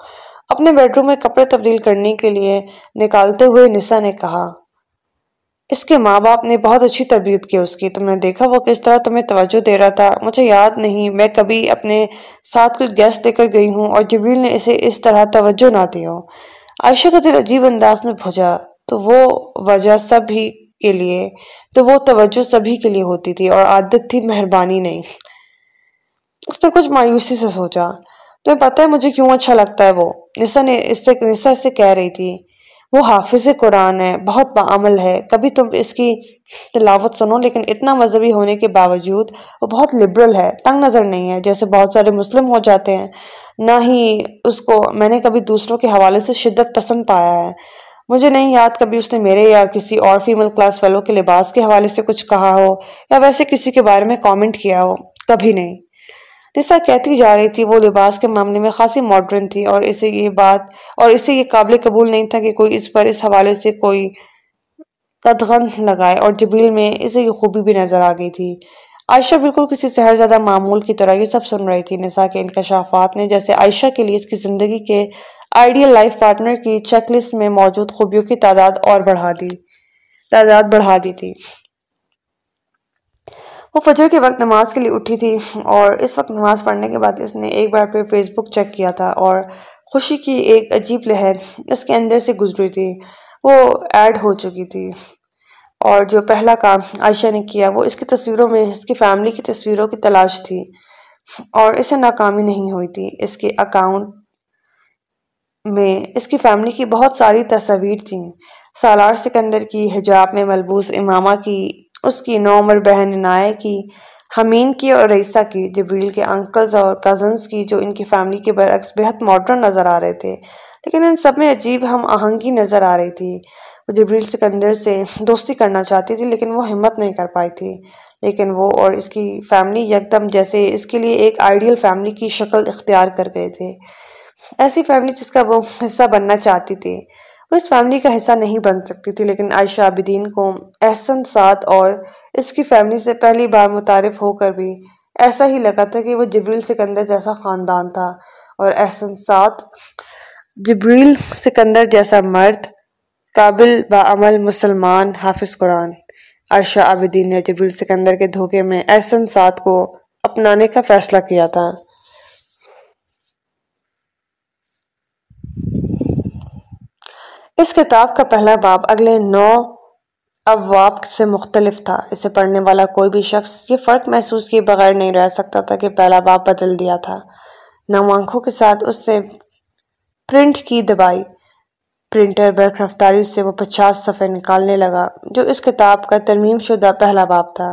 اپنے بیڈ روم میں کپڑے تبدیل کرنے کے لیے نکالتے ہوئے نسا نے کہا۔ اس کے ماں باپ نے بہت اچھی تربیت کی اس کی۔ تم نے دیکھا وہ کس طرح تمہیں توجہ دے رہا تھا۔ مجھے یاد نہیں، میں کبھی اپنے ساتھ کوئی گیسٹ دے کر گئی ہوں اور جبریل نے اسے اس طرح توجہ نہ دی ہو۔ عائشہ کا دل عجیب انداز میں بھجا۔ تو وہ وجہ سب ہی کے لیے، تو وہ توجہ سبھی کے لیے ہوتی تھی اور عادت تھی مہربانی نہیں۔ اس نے کچھ مایوسی سے سوچا۔ تمہیں پتہ ہے مجھے کیوں اچھا لگتا ہے وہ؟ نسا نے اس سے، نسا سے کہہ رہی تھی۔ وہ حافظ قرآن ہے، بہت بعمل ہے۔ کبھی تم اس کی تلاوت سنو، لیکن اتنا مذہبی ہونے کے باوجود وہ بہت لبرل ہے۔ تنگ نظر نہیں ہے، جیسے بہت سارے مسلم ہو جاتے ہیں۔ نہ ہی اس کو میں نے کبھی دوسروں کے حوالے سے شدت پسند پایا ہے۔ مجھے نہیں یاد کبھی اس نے میرے یا کسی اور فیمل کلاس فیلو کے لباس کے حوالے سے کچھ کہا ہو، یا ویسے کسی کے بارے میں کامنٹ کیا ہو۔ کبھی نہیں۔ نسا کہتی جا رہی تھی، وہ لباس کے معاملے میں خاصی ماڈرن تھی اور اسے یہ بات اور اسے یہ قابل قبول نہیں تھا کہ کوئی اس پر اس حوالے سے کوئی قدغن لگائے اور جبریل میں اسے یہ خوبی بھی نظر آ گئی تھی۔ عائشہ بالکل کسی سہر زیادہ معمول کی طرح یہ سب سن رہی تھی۔ نسا کے انکشافات نے جیسے عائشہ کے لیے اس کی زندگی کے آئیڈیل لائف پارٹنر کی چیک لسٹ میں موجود خوبیوں کی تعداد اور بڑھا دی، تعداد بڑھا دی تھی۔ وہ فجر کے وقت نماز کے لیے اٹھی تھی اور اس وقت نماز پڑھنے کے بعد اس نے ایک بار پھر فیس بک چیک کیا تھا اور خوشی کی ایک عجیب لہر اس کے اندر سے گزری تھی۔ وہ ایڈ ہو چکی تھی اور جو پہلا کام عائشہ نے کیا وہ اس کی تصویروں میں، اس کی فیملی کی تصویروں کی تلاش تھی اور اسے ناکامی نہیں ہوئی تھی۔ اس کے اکاؤنٹ میں اس کی فیملی کی بہت ساری تصاویر تھیں۔ سالار سکندر کی حجاب میں ملبوس امامہ کی اس کی نو عمر بہن نائے کی حمین کی اور رئیسہ کی، جبریل کے انکلز اور کزنز کی جو ان کی فیملی کے برعکس بہت ماڈرن نظر آ رہے تھے۔ لیکن ان سب میں عجیب ہم آہنگی نظر آ رہی تھی۔ وہ جبریل سکندر سے دوستی کرنا چاہتی تھی، لیکن وہ ہمت نہیں کر پائی تھی۔ لیکن وہ اور اس کی فیملی یکدم جیسے اس کے لیے ایک آئیڈیل فیملی کی شکل اختیار کر گئے تھے۔ ایسی فیملی جس کا وہ حصہ بننا چاہتی تھی۔ وہ اس فیملی کا حصہ نہیں بن سکتی تھی، لیکن عائشہ عابدین کو احسن ساتھ اور اس کی فیملی سے پہلی بار متعارف ہو کر بھی ایسا ہی لگا تھا کہ وہ جبریل سکندر جیسا خاندان تھا اور احسن ساتھ جبریل سکندر جیسا مرد، قابل بعمل مسلمان حافظ قرآن۔ عائشہ عابدین نے جبریل سکندر کے دھوکے میں احسن ساتھ کو اپنانے کا فیصلہ کیا تھا۔ اس کتاب کا پہلا باب اگلے نو ابواب سے مختلف تھا۔ اسے پڑھنے والا کوئی بھی شخص یہ فرق محسوس کیے بغیر نہیں رہ سکتا تھا کہ پہلا باب بدل دیا تھا۔ نو آنکھوں کے ساتھ اس سے پرنٹ کی دبائی۔ پرنٹر برق رفتاری سے وہ پچاس صفحے نکالنے لگا، جو اس کتاب کا ترمیم شدہ پہلا باب تھا۔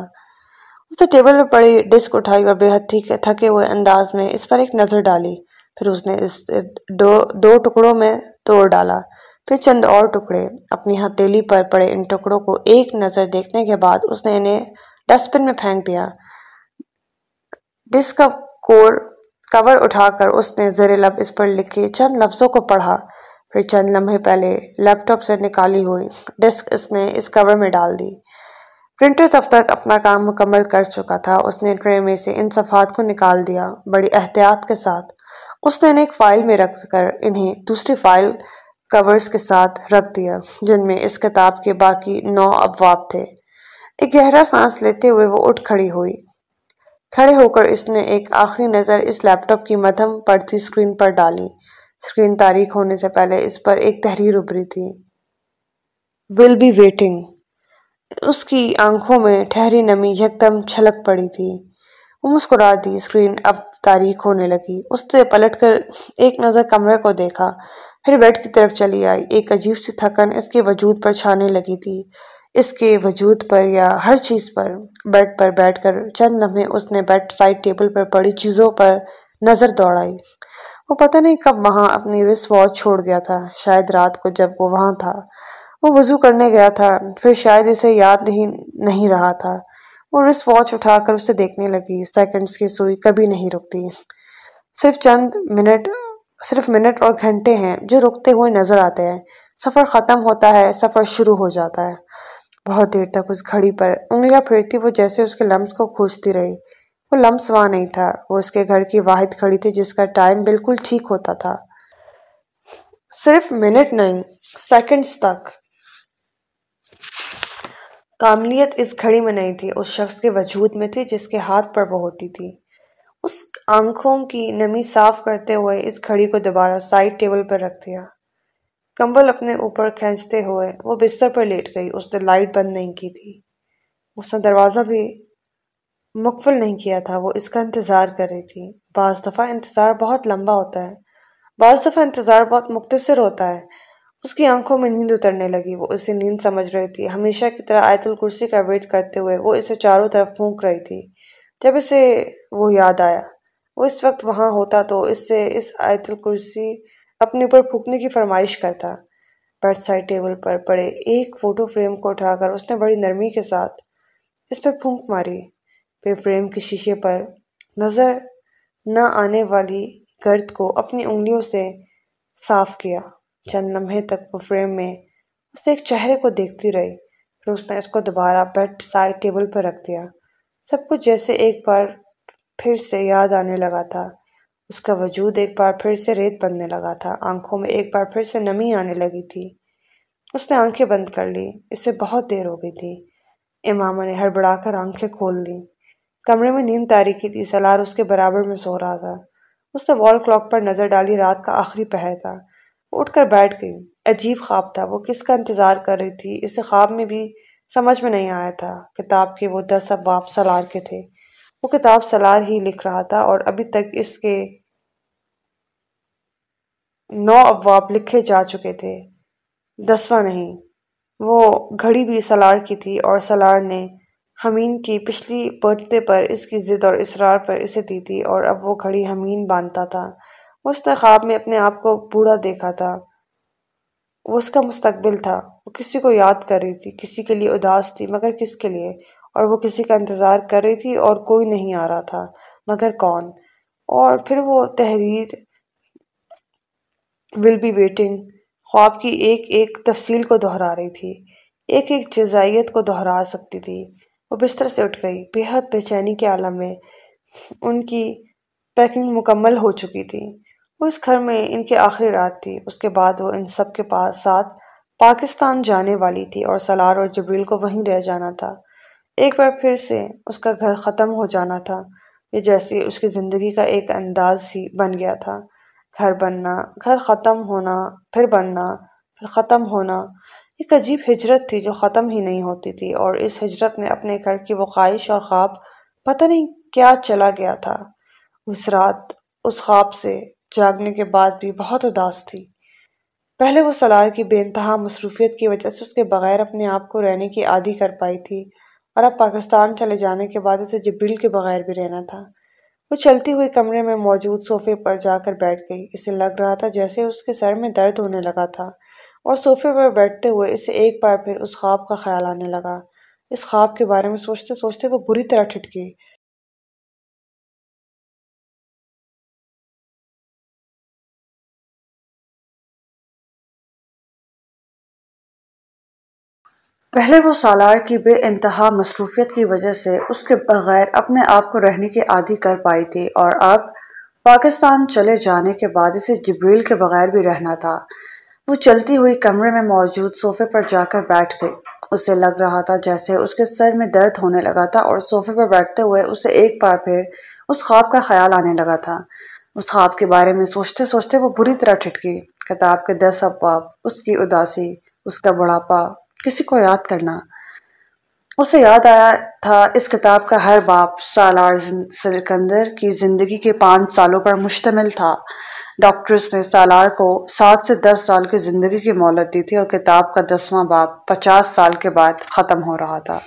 اسے ٹیبل پر پڑی، ڈسک اٹھائی اور بے حد تھکے ہوئے انداز میں اس پر ایک نظر ڈالی۔ پھر اس نے اس دو دو ٹکڑوں میں توڑ ڈالا۔ پھر چند اور ٹکڑے اپنی ہتیلی پر پڑے ان ٹکڑوں کو ایک نظر دیکھنے کے بعد اس نے انہیں ڈسٹ بن میں پھینک دیا۔ ڈسک کا کور کور اٹھا کر اس نے زیر لب اس پر لکھے چند لفظوں کو پڑھا۔ پھر چند لمحے پہلے لیپ ٹاپ سے نکالی ہوئی ڈسک اس نے اس کور میں ڈال دی۔ پرنٹر تب تک اپنا کام مکمل کر چکا تھا۔ اس نے ٹرے میں سے ان صفحات کو نکال دیا بڑی احتیاط کے ساتھ۔ اس نے انہیں ایک فائل میں رکھ کر انہیں دوسری فائل کورز کے ساتھ رکھ دیا، جن میں اس کتاب کے باقی نو ابواب تھے۔ ایک گہرا سانس لیتے ہوئے وہ اٹھ کھڑی ہوئی۔ کھڑے ہو کر اس نے ایک آخری نظر اس لیپ ٹاپ کی مدھم پڑتی سکرین پر ڈالی۔ سکرین تاریخ ہونے سے پہلے اس پر ایک تحریر ابری تھی۔ ول بی ویٹنگ اس کی آنکھوں میں ٹھہری نمی یکدم چھلک پڑی تھی۔ وہ مسکرا دی اسکرین اب تاریخ ہونے لگی۔ اس نے پلٹ کر ایک نظر کمرے کو دیکھا، پھر بیڈ کی طرف چلی آئی۔ ایک عجیب سی تھکن اس کے وجود پر چھانے لگی تھی۔ اس کے وجود پر یا ہر چیز پر، بیڈ پر بیٹھ کر چند لمحے اس نے بیڈ سائڈ ٹیبل پر پڑی چیزوں پر نظر دوڑائی۔ وہ پتہ نہیں کب وہاں اپنی رس واچ چھوڑ گیا تھا، شاید رات کو جب وہ وہاں تھا۔ وہ وضو کرنے گیا تھا، پھر شاید اسے یاد نہیں نہیں رہا تھا۔ وہ رس واچ اٹھا کر اسے دیکھنے لگی سیکنڈز کی سوئی کبھی نہیں رکتی۔ صرف چند منٹ، صرف منٹ اور گھنٹے ہیں جو رکتے ہوئے نظر آتے ہیں۔ سفر ختم ہوتا ہے، سفر شروع ہو جاتا ہے۔ بہت دیر تک اس گھڑی پر انگلیاں پھیرتی، وہ جیسے اس کے لمس کو کھوجتی رہی۔ وہ لمس وہاں نہیں تھا، وہ اس کے گھر کی واحد کھڑی تھی جس کا ٹائم بالکل ٹھیک ہوتا تھا۔ صرف منٹ نہیں سیکنڈز تک۔ کاملیت اس گھڑی میں نہیں تھی، اس شخص کے وجود میں تھی جس کے ہاتھ پر وہ ہوتی تھی۔ اس آنکھوں کی نمی صاف کرتے ہوئے اس گھڑی کو دوبارہ سائڈ ٹیبل پر رکھ دیا۔ کمبل اپنے اوپر کھینچتے ہوئے وہ بستر پر لیٹ گئی، اس نے لائٹ بند نہیں کی تھی۔ اس نے دروازہ بھی مقفل نہیں کیا تھا، وہ اس کا انتظار کر رہی تھی۔ بعض دفعہ انتظار بہت لمبا ہوتا ہے، بعض دفعہ انتظار بہت مختصر ہوتا ہے۔ اس کی آنکھوں میں نیند اترنے لگی، وہ اسے نیند سمجھ رہی تھی۔ ہمیشہ کی طرح آیت الکرسی کا ویٹ کرتے ہوئے وہ اسے چاروں طرف پھونک رہی تھی۔ جب اسے وہ یاد آیا، وہ اس وقت وہاں ہوتا تو اس سے اس آیت الکرسی اپنے اوپر پھونکنے کی فرمائش کرتا۔ بیڈ سائڈ ٹیبل پر پڑے ایک فوٹو فریم کو اٹھا کر اس نے بڑی نرمی کے ساتھ اس پر پھونک ماری۔ پھر فریم کے شیشے پر نظر نہ آنے والی گرد کو اپنی انگلیوں سے صاف کیا۔ چند لمحے تک وہ فریم میں اس ایک چہرے کو دیکھتی رہی، پھر اس نے اس کو دوبارہ بیڈ سائڈ ٹیبل پر رکھ دیا۔ سب کچھ جیسے ایک بار پھر سے یاد آنے لگا تھا۔ اس کا وجود ایک بار پھر سے ریت بننے لگا تھا۔ آنکھوں میں ایک بار پھر سے نمی آنے لگی تھی۔ اس نے آنکھیں بند کر لی۔ اس سے بہت دیر ہو گئی تھی۔ امامہ نے ہڑبڑا کر آنکھیں کھول دیں۔ کمرے میں نیند تاریخی تھی، سلار اس کے برابر میں سو رہا تھا۔ اس نے وال کلاک پر نظر ڈالی۔ رات کا آخری پہر تھا۔ اٹھ کر بیٹھ گئی۔ عجیب خواب تھا۔ وہ کس کا انتظار کر رہی تھی؟ اسے خواب میں بھی سمجھ میں نہیں آیا تھا۔ کتاب کے وہ دس ابواب سلار کے تھے۔ وہ کتاب سلار ہی لکھ رہا تھا اور ابھی تک اس کے نو ابواب لکھے جا چکے تھے۔ دسواں نہیں۔ وہ گھڑی بھی سلار کی تھی اور سلار نے حمین کی پچھلی برتھڈے پر اس کی ضد اور اصرار پر اسے دی تھی اور اب وہ گھڑی حمین باندھتا تھا۔ اس نے خواب میں اپنے آپ کو بوڑھا دیکھا تھا۔ وہ اس کا مستقبل تھا۔ وہ کسی کو یاد کر رہی تھی، کسی کے لیے اداس تھی، مگر کس کے لیے؟ اور وہ کسی کا انتظار کر رہی تھی اور کوئی نہیں آ رہا تھا۔ مگر کون؟ اور پھر وہ تحریر ول بی ویٹنگ خواب کی ایک ایک تفصیل کو دہرا رہی تھی۔ ایک ایک جزائیت کو دہرا سکتی تھی۔ وہ بستر سے اٹھ گئی۔ بے حد بے چینی کے عالم میں ان کی پیکنگ مکمل ہو چکی تھی۔ وہ اس گھر میں ان کی آخری رات تھی۔ اس کے بعد وہ ان سب کے پاس ساتھ پاکستان جانے والی تھی اور سلار اور جبریل کو وہیں رہ جانا تھا۔ ایک بار پھر سے اس کا گھر ختم ہو جانا تھا۔ یہ جیسے اس کی زندگی کا ایک انداز ہی بن گیا تھا۔ گھر بننا، گھر ختم ہونا، پھر بننا، پھر ختم ہونا۔ ایک عجیب ہجرت تھی جو ختم ہی نہیں ہوتی تھی اور اس ہجرت میں اپنے گھر کی وہ خواہش اور خواب پتہ نہیں کیا چلا گیا تھا۔ اس رات، اس خواب سے جاگنے کے بعد بھی بہت اداس تھی۔ پہلے وہ سلار کی بے انتہا مصروفیت کی وجہ سے اس کے بغیر اپنے آپ کو رہنے کی عادی کر پائی تھی اور اب پاکستان چلے جانے کے بعد اسے جبریل کے بغیر بھی رہنا تھا۔ وہ چلتی ہوئی کمرے میں موجود صوفے پر جا کر بیٹھ گئی۔ اسے لگ رہا تھا جیسے اس کے سر میں درد ہونے لگا تھا اور صوفے پر بیٹھتے ہوئے اسے ایک بار پھر اس خواب کا خیال آنے لگا۔ اس خواب کے بارے میں سوچتے سوچتے وہ بری طرح ٹھٹکی پہلے وہ سالار کی بے انتہا مصروفیت کی وجہ سے اس کے بغیر اپنے آپ کو رہنے کی عادی کر پائی تھی اور اب پاکستان چلے جانے کے بعد اسے جبریل کے بغیر بھی رہنا تھا۔ وہ چلتی ہوئی کمرے میں موجود صوفے پر جا کر بیٹھ گئی۔ اسے لگ رہا تھا جیسے اس کے سر میں درد ہونے لگا تھا اور صوفے پر بیٹھتے ہوئے اسے ایک بار پھر اس خواب کا خیال آنے لگا تھا۔ اس خواب کے بارے میں سوچتے سوچتے وہ بری طرح ٹھٹکی۔ کتاب کے دس ابواب، اس کی اداسی، اس کا بڑھاپا کسی کو یاد کرنا۔ اسے یاد آیا تھا اس کتاب کا ہر باپ سالار سکندر کی زندگی کے پانچ سالوں پر مشتمل تھا۔ ڈاکٹرز نے سالار کو سات سے دس سال کی زندگی کی مہلت دی تھی اور کتاب کا دسواں باپ پچاس سال کے بعد ختم ہو رہا تھا۔